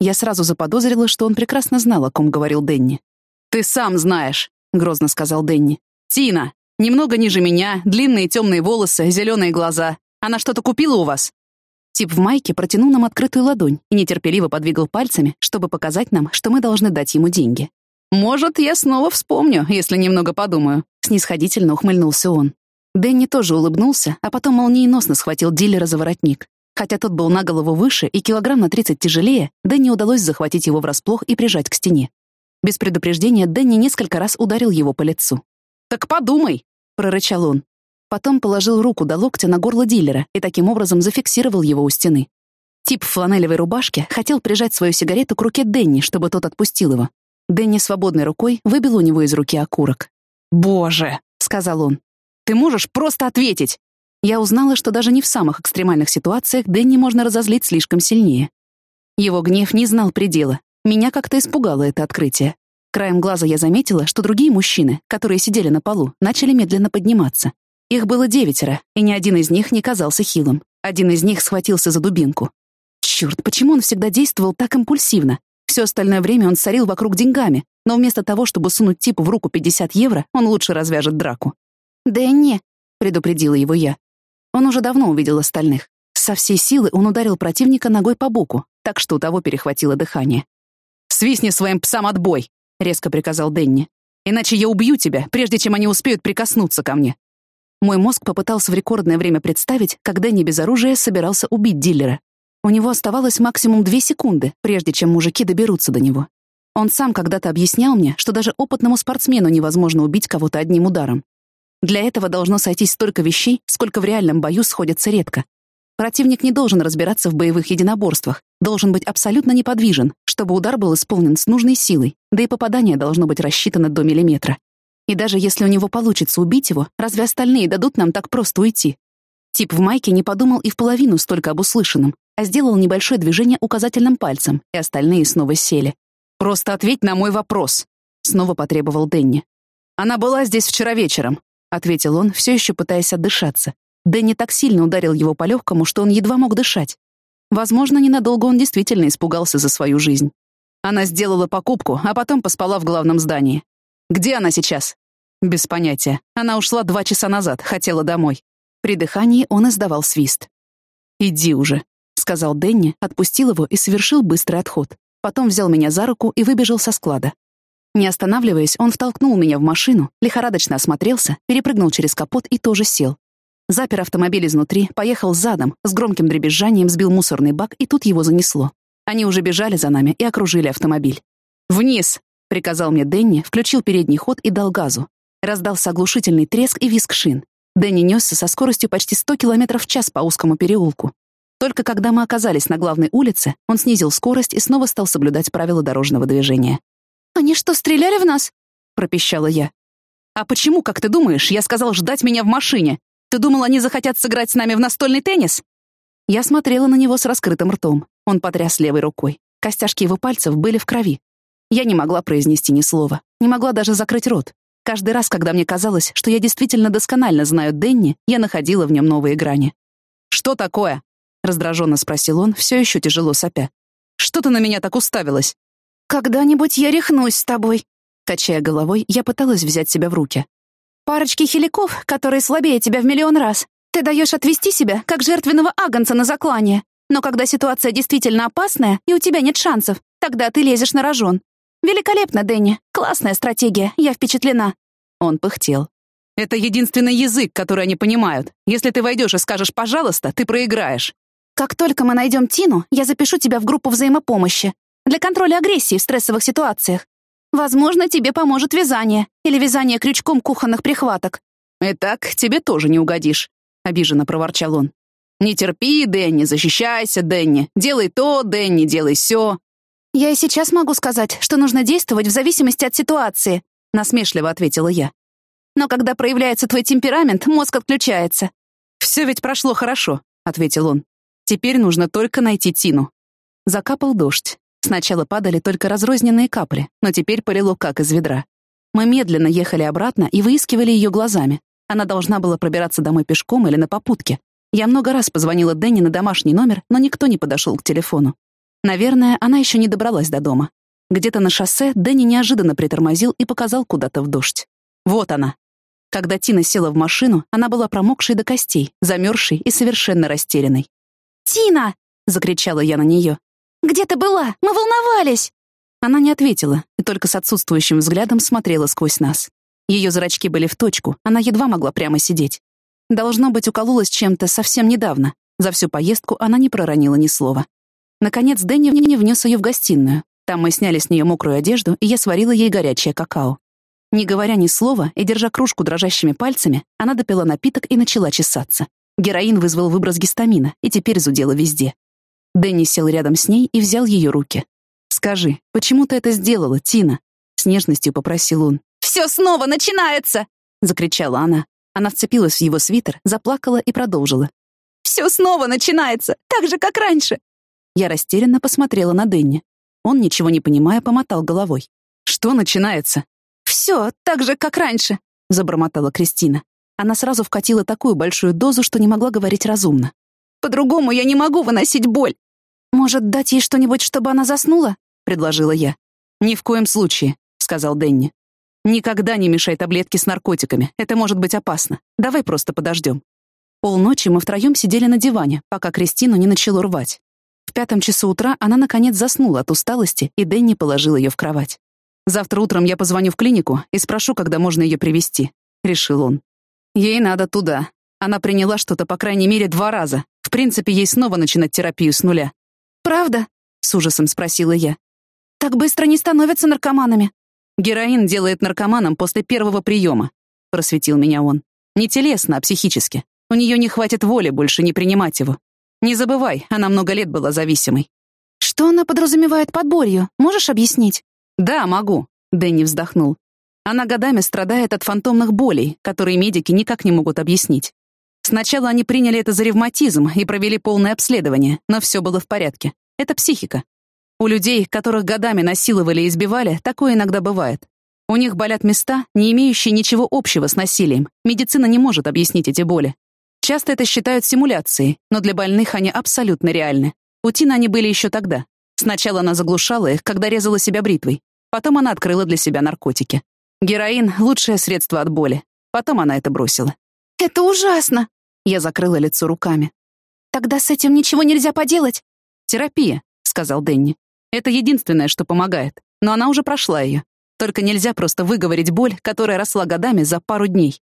Я сразу заподозрила, что он прекрасно знал, о ком говорил Дэнни. «Ты сам знаешь», — грозно сказал Дэнни. «Тина. Немного ниже меня, длинные темные волосы, зеленые глаза. Она что-то купила у вас?» Тип в майке протянул нам открытую ладонь и нетерпеливо подвигал пальцами, чтобы показать нам, что мы должны дать ему деньги. «Может, я снова вспомню, если немного подумаю», — снисходительно ухмыльнулся он. Дэнни тоже улыбнулся, а потом молниеносно схватил дилера за воротник. Хотя тот был на голову выше и килограмм на 30 тяжелее, Дэнни удалось захватить его врасплох и прижать к стене. Без предупреждения Дэнни несколько раз ударил его по лицу. «Так подумай!» — прорычал он. Потом положил руку до локтя на горло дилера и таким образом зафиксировал его у стены. Тип в фланелевой рубашке хотел прижать свою сигарету к руке Денни, чтобы тот отпустил его. Денни свободной рукой выбил у него из руки окурок. «Боже!» — сказал он. «Ты можешь просто ответить!» Я узнала, что даже не в самых экстремальных ситуациях Дэнни можно разозлить слишком сильнее. Его гнев не знал предела. Меня как-то испугало это открытие. Краем глаза я заметила, что другие мужчины, которые сидели на полу, начали медленно подниматься. Их было девятеро, и ни один из них не казался хилым. Один из них схватился за дубинку. Черт, почему он всегда действовал так импульсивно? Все остальное время он сорил вокруг деньгами, но вместо того, чтобы сунуть типу в руку 50 евро, он лучше развяжет драку. «Дэнни», — предупредила его я. Он уже давно увидел остальных. Со всей силы он ударил противника ногой по боку, так что у того перехватило дыхание. «Свистни своим псам отбой!» — резко приказал Денни. «Иначе я убью тебя, прежде чем они успеют прикоснуться ко мне». Мой мозг попытался в рекордное время представить, как Дэнни без оружия собирался убить дилера. У него оставалось максимум две секунды, прежде чем мужики доберутся до него. Он сам когда-то объяснял мне, что даже опытному спортсмену невозможно убить кого-то одним ударом. Для этого должно сойтись столько вещей, сколько в реальном бою сходятся редко. Противник не должен разбираться в боевых единоборствах, должен быть абсолютно неподвижен, чтобы удар был исполнен с нужной силой, да и попадание должно быть рассчитано до миллиметра. И даже если у него получится убить его, разве остальные дадут нам так просто уйти? Тип в майке не подумал и в половину столько об услышанном, а сделал небольшое движение указательным пальцем, и остальные снова сели. «Просто ответь на мой вопрос», — снова потребовал Денни. «Она была здесь вчера вечером», — ответил он, все еще пытаясь отдышаться. Дэнни так сильно ударил его по легкому, что он едва мог дышать. Возможно, ненадолго он действительно испугался за свою жизнь. Она сделала покупку, а потом поспала в главном здании. Где она сейчас? Без понятия. Она ушла два часа назад, хотела домой. При дыхании он издавал свист. «Иди уже», — сказал Дэнни, отпустил его и совершил быстрый отход. Потом взял меня за руку и выбежал со склада. Не останавливаясь, он втолкнул меня в машину, лихорадочно осмотрелся, перепрыгнул через капот и тоже сел. Запер автомобиль изнутри, поехал задом, с громким дребезжанием сбил мусорный бак, и тут его занесло. Они уже бежали за нами и окружили автомобиль. «Вниз!» — приказал мне Дэнни, включил передний ход и дал газу. Раздался оглушительный треск и визг шин. Дэнни несся со скоростью почти 100 км в час по узкому переулку. Только когда мы оказались на главной улице, он снизил скорость и снова стал соблюдать правила дорожного движения. «Они что, стреляли в нас?» — пропищала я. «А почему, как ты думаешь, я сказал ждать меня в машине? Ты думал, они захотят сыграть с нами в настольный теннис?» Я смотрела на него с раскрытым ртом. Он потряс левой рукой. Костяшки его пальцев были в крови. Я не могла произнести ни слова, не могла даже закрыть рот. Каждый раз, когда мне казалось, что я действительно досконально знаю Денни, я находила в нем новые грани. «Что такое?» — раздраженно спросил он, все еще тяжело сопя. «Что ты на меня так уставилась?» «Когда-нибудь я рехнусь с тобой». Качая головой, я пыталась взять себя в руки. Парочки хиликов, которые слабее тебя в миллион раз. Ты даешь отвести себя, как жертвенного агнца на заклание. Но когда ситуация действительно опасная, и у тебя нет шансов, тогда ты лезешь на рожон. Великолепно, Дэнни. Классная стратегия, я впечатлена. Он пыхтел. Это единственный язык, который они понимают. Если ты войдешь и скажешь «пожалуйста», ты проиграешь. Как только мы найдем Тину, я запишу тебя в группу взаимопомощи для контроля агрессии в стрессовых ситуациях. Возможно, тебе поможет вязание или вязание крючком кухонных прихваток. И так тебе тоже не угодишь, обиженно проворчал он. Не терпи, Дэнни, защищайся, Дэнни. Делай то, Дэнни, делай сё. Я и сейчас могу сказать, что нужно действовать в зависимости от ситуации, насмешливо ответила я. Но когда проявляется твой темперамент, мозг отключается. Все ведь прошло хорошо, ответил он. Теперь нужно только найти Тину. Закапал дождь. Сначала падали только разрозненные капли, но теперь полило как из ведра. Мы медленно ехали обратно и выискивали ее глазами. Она должна была пробираться домой пешком или на попутке. Я много раз позвонила Дэнни на домашний номер, но никто не подошел к телефону. Наверное, она еще не добралась до дома. Где-то на шоссе Дэнни неожиданно притормозил и показал куда-то в дождь. Вот она. Когда Тина села в машину, она была промокшей до костей, замерзшей и совершенно растерянной. «Тина!» — закричала я на нее. Где ты была? Мы волновались!» Она не ответила и только с отсутствующим взглядом смотрела сквозь нас. Ее зрачки были в точку, она едва могла прямо сидеть. Должно быть, укололась чем-то совсем недавно. За всю поездку она не проронила ни слова. Наконец, Дэнни не внес ее в гостиную. Там мы сняли с нее мокрую одежду, и я сварила ей горячее какао. Не говоря ни слова и держа кружку дрожащими пальцами, она допила напиток и начала чесаться. Героин вызвал выброс гистамина, и теперь зудела везде. Дэнни сел рядом с ней и взял ее руки. «Скажи, почему ты это сделала, Тина?» С нежностью попросил он. «Все «Все снова начинается!» — закричала она. Она вцепилась в его свитер, заплакала и продолжила. «Все снова начинается, так же, как раньше!» Я растерянно посмотрела на Дэнни. Он, ничего не понимая, помотал головой. «Что начинается?» «Все так же, как раньше», — забормотала Кристина. Она сразу вкатила такую большую дозу, что не могла говорить разумно. «По-другому я не могу выносить боль!» «Может, дать ей что-нибудь, чтобы она заснула?» — предложила я. «Ни в коем случае», — сказал Дэнни. «Никогда не мешай таблетки с наркотиками. Это может быть опасно. Давай просто подождем». Полночи мы втроем сидели на диване, пока Кристину не начало рвать. В пятом часу утра она, наконец, заснула от усталости, и Дэнни положил ее в кровать. «Завтра утром я позвоню в клинику и спрошу, когда можно ее привести, решил он. «Ей надо туда. Она приняла что-то, по крайней мере, два раза. В принципе, ей снова начинать терапию с нуля». «Правда?» — с ужасом спросила я. «Так быстро не становятся наркоманами». «Героин делает наркоманом после первого приема», — просветил меня он. «Не телесно, а психически. У нее не хватит воли больше не принимать его. Не забывай, она много лет была зависимой». «Что она подразумевает под болью? Можешь объяснить?» «Да, могу», — Дэнни вздохнул. Она годами страдает от фантомных болей, которые медики никак не могут объяснить. Сначала они приняли это за ревматизм и провели полное обследование, но все было в порядке. Это психика. У людей, которых годами насиловали и избивали, такое иногда бывает. У них болят места, не имеющие ничего общего с насилием. Медицина не может объяснить эти боли. Часто это считают симуляцией, но для больных они абсолютно реальны. У Тины они были еще тогда. Сначала она заглушала их, когда резала себя бритвой. Потом она открыла для себя наркотики. Героин — лучшее средство от боли. Потом она это бросила. «Это ужасно!» Я закрыла лицо руками. «Тогда с этим ничего нельзя поделать?» «Терапия», — сказал Дэнни. «Это единственное, что помогает. Но она уже прошла ее. Только нельзя просто выговорить боль, которая росла годами за пару дней».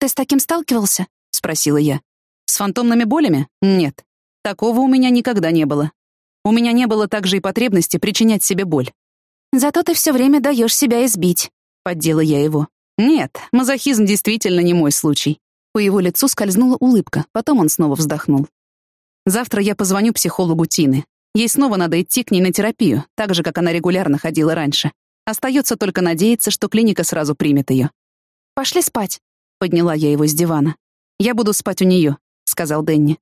«Ты с таким сталкивался?» — спросила я. «С фантомными болями? Нет. Такого у меня никогда не было. У меня не было также и потребности причинять себе боль. Зато ты все время даешь себя избить», — поддела я его. «Нет, мазохизм действительно не мой случай». По его лицу скользнула улыбка, потом он снова вздохнул. «Завтра я позвоню психологу Тины. Ей снова надо идти к ней на терапию, так же, как она регулярно ходила раньше. Остается только надеяться, что клиника сразу примет ее. «Пошли спать», — подняла я его с дивана. «Я буду спать у нее», — сказал Дэнни.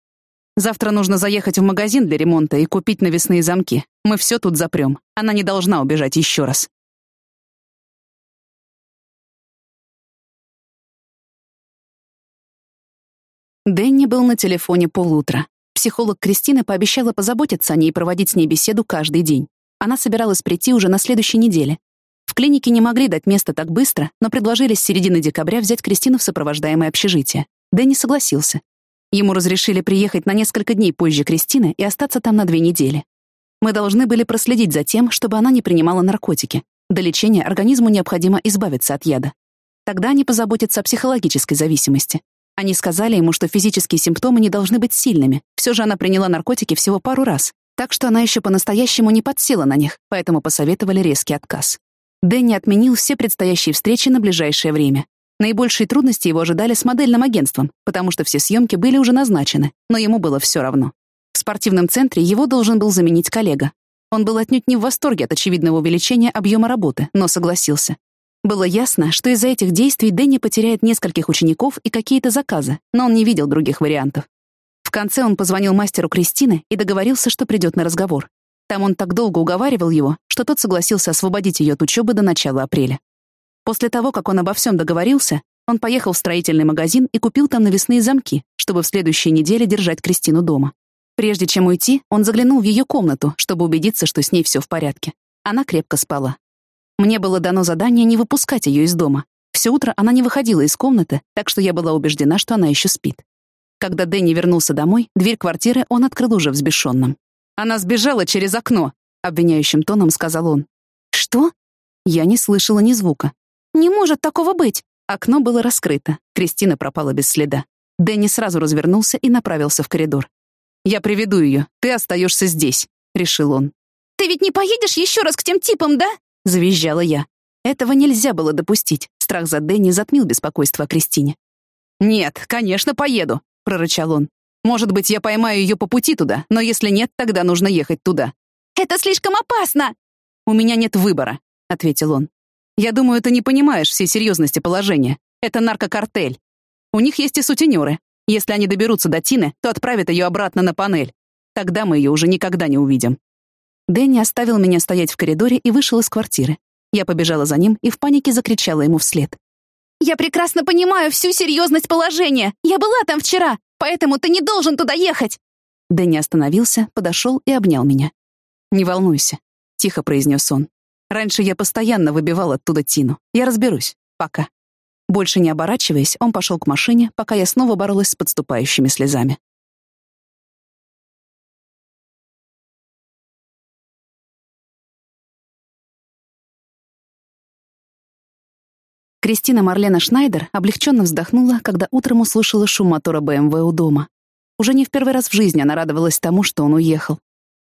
Завтра нужно заехать в магазин для ремонта и купить навесные замки. Мы все тут запрем. Она не должна убежать еще раз. Дэнни был на телефоне полутра. Психолог Кристина пообещала позаботиться о ней и проводить с ней беседу каждый день. Она собиралась прийти уже на следующей неделе. В клинике не могли дать место так быстро, но предложили с середины декабря взять Кристину в сопровождаемое общежитие. Дэнни согласился. Ему разрешили приехать на несколько дней позже Кристины и остаться там на две недели. Мы должны были проследить за тем, чтобы она не принимала наркотики. До лечения организму необходимо избавиться от яда. Тогда они позаботятся о психологической зависимости. Они сказали ему, что физические симптомы не должны быть сильными. Все же она приняла наркотики всего пару раз, так что она еще по-настоящему не подсела на них, поэтому посоветовали резкий отказ. Дэнни отменил все предстоящие встречи на ближайшее время. Наибольшие трудности его ожидали с модельным агентством, потому что все съемки были уже назначены, но ему было все равно. В спортивном центре его должен был заменить коллега. Он был отнюдь не в восторге от очевидного увеличения объема работы, но согласился. Было ясно, что из-за этих действий Дэнни потеряет нескольких учеников и какие-то заказы, но он не видел других вариантов. В конце он позвонил мастеру Кристины и договорился, что придет на разговор. Там он так долго уговаривал его, что тот согласился освободить ее от учебы до начала апреля. После того, как он обо всем договорился, он поехал в строительный магазин и купил там навесные замки, чтобы в следующей неделе держать Кристину дома. Прежде чем уйти, он заглянул в ее комнату, чтобы убедиться, что с ней все в порядке. Она крепко спала. Мне было дано задание не выпускать ее из дома. Все утро она не выходила из комнаты, так что я была убеждена, что она еще спит. Когда Дэнни вернулся домой, дверь квартиры он открыл уже взбешенным. «Она сбежала через окно», — обвиняющим тоном сказал он. «Что?» Я не слышала ни звука. «Не может такого быть!» Окно было раскрыто. Кристина пропала без следа. Дэнни сразу развернулся и направился в коридор. «Я приведу ее. Ты остаешься здесь», — решил он. «Ты ведь не поедешь еще раз к тем типам, да?» — завизжала я. Этого нельзя было допустить. Страх за Дэнни затмил беспокойство о Кристине. «Нет, конечно, поеду», — прорычал он. «Может быть, я поймаю ее по пути туда, но если нет, тогда нужно ехать туда». «Это слишком опасно!» «У меня нет выбора», — ответил он. Я думаю, ты не понимаешь всей серьезности положения. Это наркокартель. У них есть и сутенеры. Если они доберутся до Тины, то отправят ее обратно на панель. Тогда мы ее уже никогда не увидим. Дэнни оставил меня стоять в коридоре и вышел из квартиры. Я побежала за ним и в панике закричала ему вслед. «Я прекрасно понимаю всю серьезность положения. Я была там вчера, поэтому ты не должен туда ехать!» Дэнни остановился, подошел и обнял меня. «Не волнуйся», — тихо произнес он. «Раньше я постоянно выбивал оттуда Тину. Я разберусь. Пока». Больше не оборачиваясь, он пошел к машине, пока я снова боролась с подступающими слезами. Кристина Марлена Шнайдер облегченно вздохнула, когда утром услышала шум мотора БМВ у дома. Уже не в первый раз в жизни она радовалась тому, что он уехал.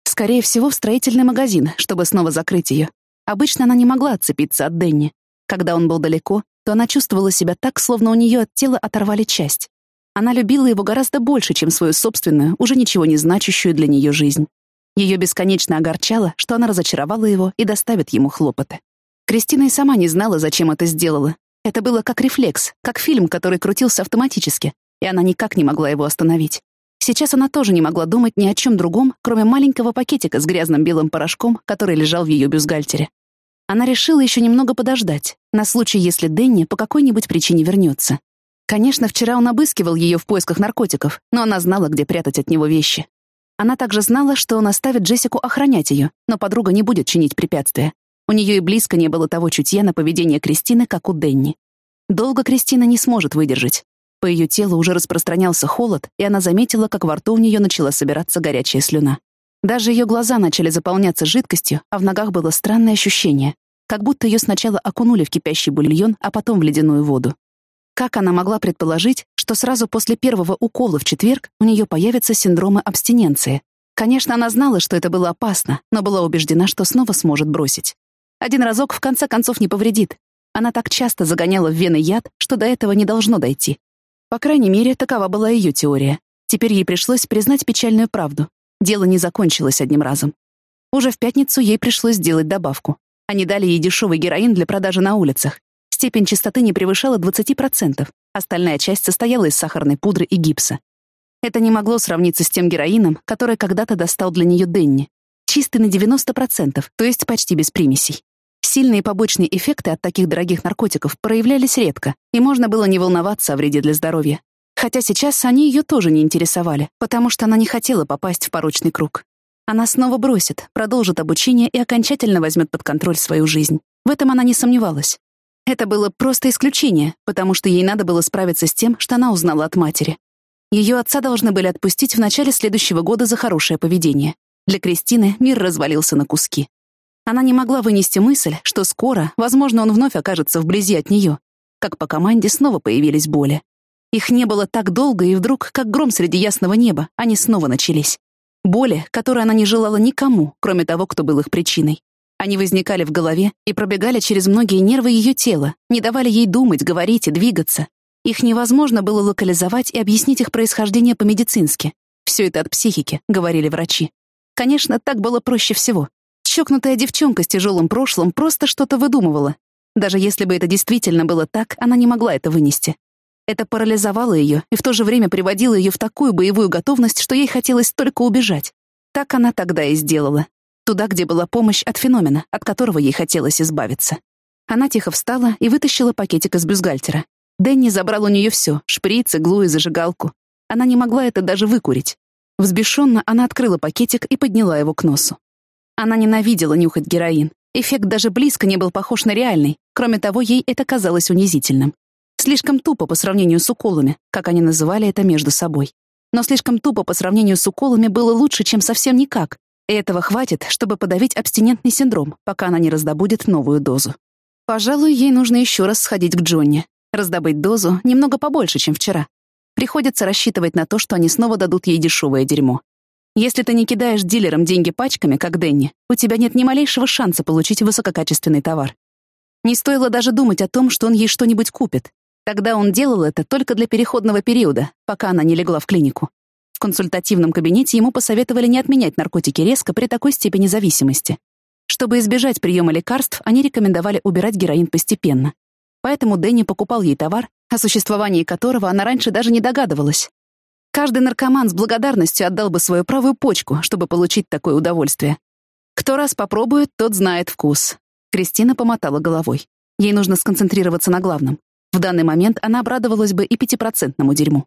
Скорее всего, в строительный магазин, чтобы снова закрыть ее. Обычно она не могла отцепиться от Денни. Когда он был далеко, то она чувствовала себя так, словно у нее от тела оторвали часть. Она любила его гораздо больше, чем свою собственную, уже ничего не значащую для нее жизнь. Ее бесконечно огорчало, что она разочаровала его и доставит ему хлопоты. Кристина и сама не знала, зачем это сделала. Это было как рефлекс, как фильм, который крутился автоматически, и она никак не могла его остановить. Сейчас она тоже не могла думать ни о чем другом, кроме маленького пакетика с грязным белым порошком, который лежал в ее бюстгальтере. Она решила еще немного подождать, на случай, если Дэнни по какой-нибудь причине вернется. Конечно, вчера он обыскивал ее в поисках наркотиков, но она знала, где прятать от него вещи. Она также знала, что он оставит Джессику охранять ее, но подруга не будет чинить препятствия. У нее и близко не было того чутья на поведение Кристины, как у Денни. Долго Кристина не сможет выдержать. По ее телу уже распространялся холод, и она заметила, как во рту у нее начала собираться горячая слюна. Даже ее глаза начали заполняться жидкостью, а в ногах было странное ощущение, как будто ее сначала окунули в кипящий бульон, а потом в ледяную воду. Как она могла предположить, что сразу после первого укола в четверг у нее появятся синдромы абстиненции? Конечно, она знала, что это было опасно, но была убеждена, что снова сможет бросить. Один разок в конце концов не повредит. Она так часто загоняла в вены яд, что до этого не должно дойти. По крайней мере, такова была ее теория. Теперь ей пришлось признать печальную правду. Дело не закончилось одним разом. Уже в пятницу ей пришлось сделать добавку. Они дали ей дешевый героин для продажи на улицах. Степень чистоты не превышала 20%, остальная часть состояла из сахарной пудры и гипса. Это не могло сравниться с тем героином, который когда-то достал для нее Денни. Чистый на 90%, то есть почти без примесей. Сильные побочные эффекты от таких дорогих наркотиков проявлялись редко, и можно было не волноваться о вреде для здоровья. Хотя сейчас они ее тоже не интересовали, потому что она не хотела попасть в порочный круг. Она снова бросит, продолжит обучение и окончательно возьмет под контроль свою жизнь. В этом она не сомневалась. Это было просто исключение, потому что ей надо было справиться с тем, что она узнала от матери. Ее отца должны были отпустить в начале следующего года за хорошее поведение. Для Кристины мир развалился на куски. Она не могла вынести мысль, что скоро, возможно, он вновь окажется вблизи от нее. Как по команде снова появились боли. Их не было так долго, и вдруг, как гром среди ясного неба, они снова начались. Боли, которые она не желала никому, кроме того, кто был их причиной. Они возникали в голове и пробегали через многие нервы ее тела, не давали ей думать, говорить и двигаться. Их невозможно было локализовать и объяснить их происхождение по-медицински. Все это от психики, говорили врачи. Конечно, так было проще всего. Чокнутая девчонка с тяжелым прошлым просто что-то выдумывала. Даже если бы это действительно было так, она не могла это вынести. Это парализовало ее и в то же время приводило ее в такую боевую готовность, что ей хотелось только убежать. Так она тогда и сделала. Туда, где была помощь от феномена, от которого ей хотелось избавиться. Она тихо встала и вытащила пакетик из бюстгальтера. Дэнни забрал у нее все — шприц, иглу и зажигалку. Она не могла это даже выкурить. Взбешенно она открыла пакетик и подняла его к носу. Она ненавидела нюхать героин. Эффект даже близко не был похож на реальный. Кроме того, ей это казалось унизительным. Слишком тупо по сравнению с уколами, как они называли это между собой. Но слишком тупо по сравнению с уколами было лучше, чем совсем никак. И этого хватит, чтобы подавить абстинентный синдром, пока она не раздобудет новую дозу. Пожалуй, ей нужно еще раз сходить к Джонни. Раздобыть дозу немного побольше, чем вчера. Приходится рассчитывать на то, что они снова дадут ей дешевое дерьмо. Если ты не кидаешь дилерам деньги пачками, как Дэнни, у тебя нет ни малейшего шанса получить высококачественный товар. Не стоило даже думать о том, что он ей что-нибудь купит. Тогда он делал это только для переходного периода, пока она не легла в клинику. В консультативном кабинете ему посоветовали не отменять наркотики резко при такой степени зависимости. Чтобы избежать приема лекарств, они рекомендовали убирать героин постепенно. Поэтому Дэнни покупал ей товар, о существовании которого она раньше даже не догадывалась. Каждый наркоман с благодарностью отдал бы свою правую почку, чтобы получить такое удовольствие. Кто раз попробует, тот знает вкус. Кристина помотала головой. Ей нужно сконцентрироваться на главном. В данный момент она обрадовалась бы и пятипроцентному дерьму.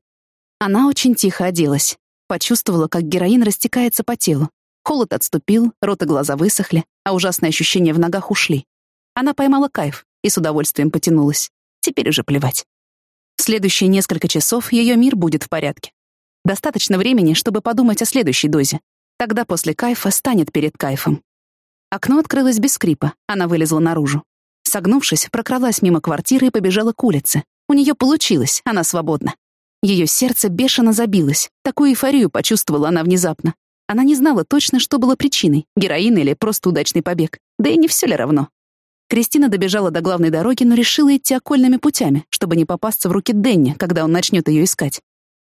Она очень тихо оделась. Почувствовала, как героин растекается по телу. Холод отступил, рот и глаза высохли, а ужасные ощущения в ногах ушли. Она поймала кайф и с удовольствием потянулась. Теперь уже плевать. В следующие несколько часов ее мир будет в порядке. Достаточно времени, чтобы подумать о следующей дозе. Тогда после кайфа станет перед кайфом. Окно открылось без скрипа, она вылезла наружу. Согнувшись, прокралась мимо квартиры и побежала к улице. У нее получилось, она свободна. Ее сердце бешено забилось. Такую эйфорию почувствовала она внезапно. Она не знала точно, что было причиной — героин или просто удачный побег. Да и не все ли равно. Кристина добежала до главной дороги, но решила идти окольными путями, чтобы не попасться в руки Денни, когда он начнет ее искать.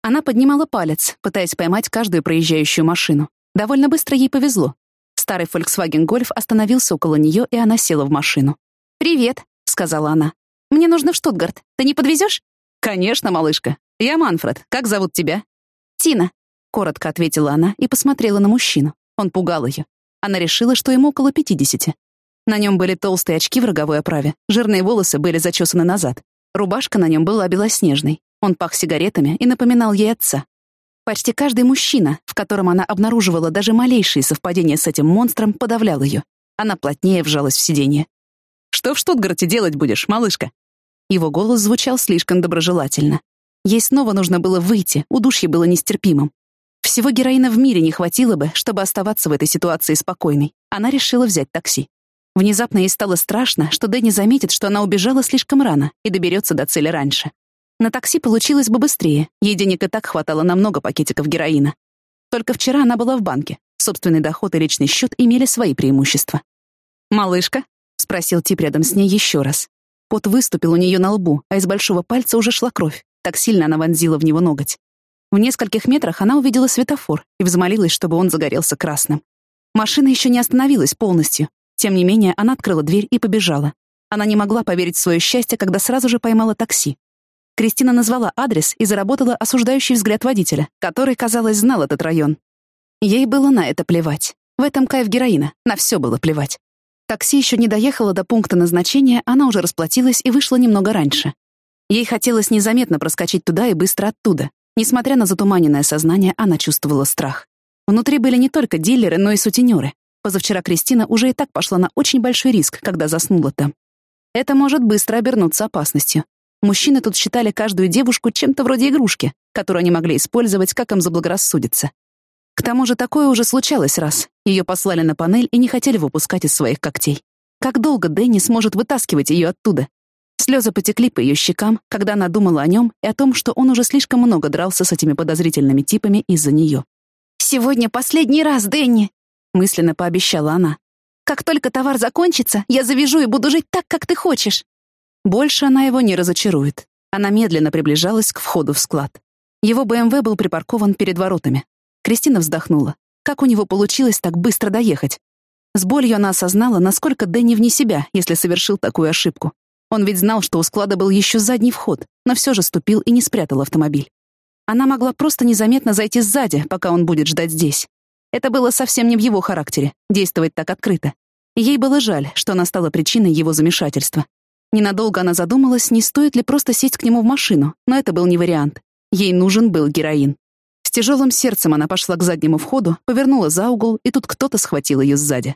Она поднимала палец, пытаясь поймать каждую проезжающую машину. Довольно быстро ей повезло. Старый Volkswagen Golf остановился около нее, и она села в машину. «Привет», — сказала она. «Мне нужно в Штутгарт. Ты не подвезешь?» «Конечно, малышка. Я Манфред. Как зовут тебя?» «Тина», — коротко ответила она и посмотрела на мужчину. Он пугал ее. Она решила, что ему около пятидесяти. На нем были толстые очки в роговой оправе, жирные волосы были зачесаны назад. Рубашка на нем была белоснежной. Он пах сигаретами и напоминал ей отца. Почти каждый мужчина, в котором она обнаруживала даже малейшие совпадения с этим монстром, подавлял ее. Она плотнее вжалась в сиденье. «Что в Штутгарте делать будешь, малышка?» Его голос звучал слишком доброжелательно. Ей снова нужно было выйти, удушье было нестерпимым. Всего героина в мире не хватило бы, чтобы оставаться в этой ситуации спокойной. Она решила взять такси. Внезапно ей стало страшно, что Дэнни заметит, что она убежала слишком рано и доберется до цели раньше. На такси получилось бы быстрее, ей денег и так хватало на много пакетиков героина. Только вчера она была в банке. Собственный доход и личный счет имели свои преимущества. «Малышка?» — спросил тип рядом с ней еще раз. Пот выступил у нее на лбу, а из большого пальца уже шла кровь. Так сильно она вонзила в него ноготь. В нескольких метрах она увидела светофор и взмолилась, чтобы он загорелся красным. Машина еще не остановилась полностью, тем не менее, она открыла дверь и побежала. Она не могла поверить в свое счастье, когда сразу же поймала такси. Кристина назвала адрес и заработала осуждающий взгляд водителя, который, казалось, знал этот район. Ей было на это плевать. В этом кайф героина, на все было плевать. Такси еще не доехало до пункта назначения, она уже расплатилась и вышла немного раньше. Ей хотелось незаметно проскочить туда и быстро оттуда. Несмотря на затуманенное сознание, она чувствовала страх. Внутри были не только дилеры, но и сутенеры. Позавчера Кристина уже и так пошла на очень большой риск, когда заснула там. Это может быстро обернуться опасностью. Мужчины тут считали каждую девушку чем-то вроде игрушки, которую они могли использовать, как им заблагорассудится. К тому же такое уже случалось раз. Ее послали на панель и не хотели выпускать из своих когтей. Как долго Дэнни сможет вытаскивать ее оттуда? Слезы потекли по ее щекам, когда она думала о нем и о том, что он уже слишком много дрался с этими подозрительными типами из-за нее. «Сегодня последний раз, Дэнни!» мысленно пообещала она. Как только товар закончится, я завяжу и буду жить так, как ты хочешь. Больше она его не разочарует. Она медленно приближалась к входу в склад. Его БМВ был припаркован перед воротами. Кристина вздохнула. Как у него получилось так быстро доехать? С болью она осознала, насколько Дэнни вне себя, если совершил такую ошибку. Он ведь знал, что у склада был еще задний вход, но все же ступил и не спрятал автомобиль. Она могла просто незаметно зайти сзади, пока он будет ждать здесь. Это было совсем не в его характере — действовать так открыто. Ей было жаль, что она стала причиной его замешательства. Ненадолго она задумалась, не стоит ли просто сесть к нему в машину, но это был не вариант. Ей нужен был героин. С тяжелым сердцем она пошла к заднему входу, повернула за угол, и тут кто-то схватил ее сзади.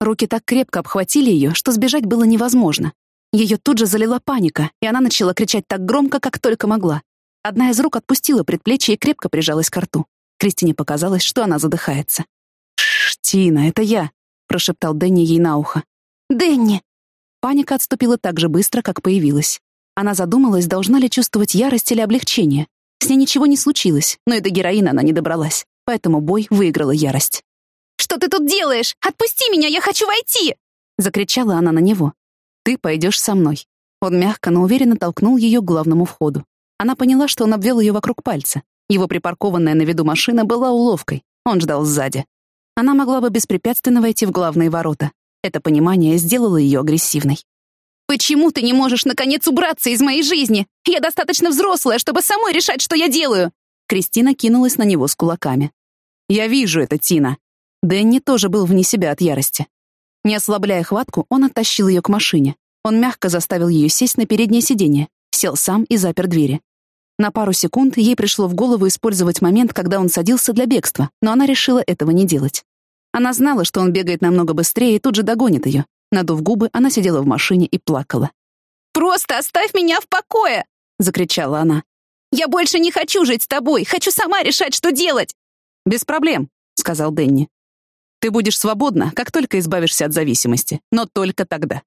Руки так крепко обхватили ее, что сбежать было невозможно. Ее тут же залила паника, и она начала кричать так громко, как только могла. Одна из рук отпустила предплечье и крепко прижалась к рту. Кристине показалось, что она задыхается. «Шш, Тина, это я», — прошептал Дэнни ей на ухо. «Дэнни!» Паника отступила так же быстро, как появилась. Она задумалась, должна ли чувствовать ярость или облегчение. С ней ничего не случилось, но и до героина она не добралась, поэтому бой выиграла ярость. «Что ты тут делаешь? Отпусти меня, я хочу войти!» Закричала она на него. «Ты пойдешь со мной». Он мягко, но уверенно толкнул ее к главному входу. Она поняла, что он обвел ее вокруг пальца. Его припаркованная на виду машина была уловкой. Он ждал сзади. Она могла бы беспрепятственно войти в главные ворота. Это понимание сделало ее агрессивной. «Почему ты не можешь, наконец, убраться из моей жизни? Я достаточно взрослая, чтобы самой решать, что я делаю!» Кристина кинулась на него с кулаками. «Я вижу это, Тина!» Дэнни тоже был вне себя от ярости. Не ослабляя хватку, он оттащил ее к машине. Он мягко заставил ее сесть на переднее сиденье, сел сам и запер двери. На пару секунд ей пришло в голову использовать момент, когда он садился для бегства, но она решила этого не делать. Она знала, что он бегает намного быстрее и тут же догонит ее. Надув губы, она сидела в машине и плакала. «Просто оставь меня в покое!» — закричала она. «Я больше не хочу жить с тобой! Хочу сама решать, что делать!» «Без проблем», — сказал Дэнни. «Ты будешь свободна, как только избавишься от зависимости, но только тогда.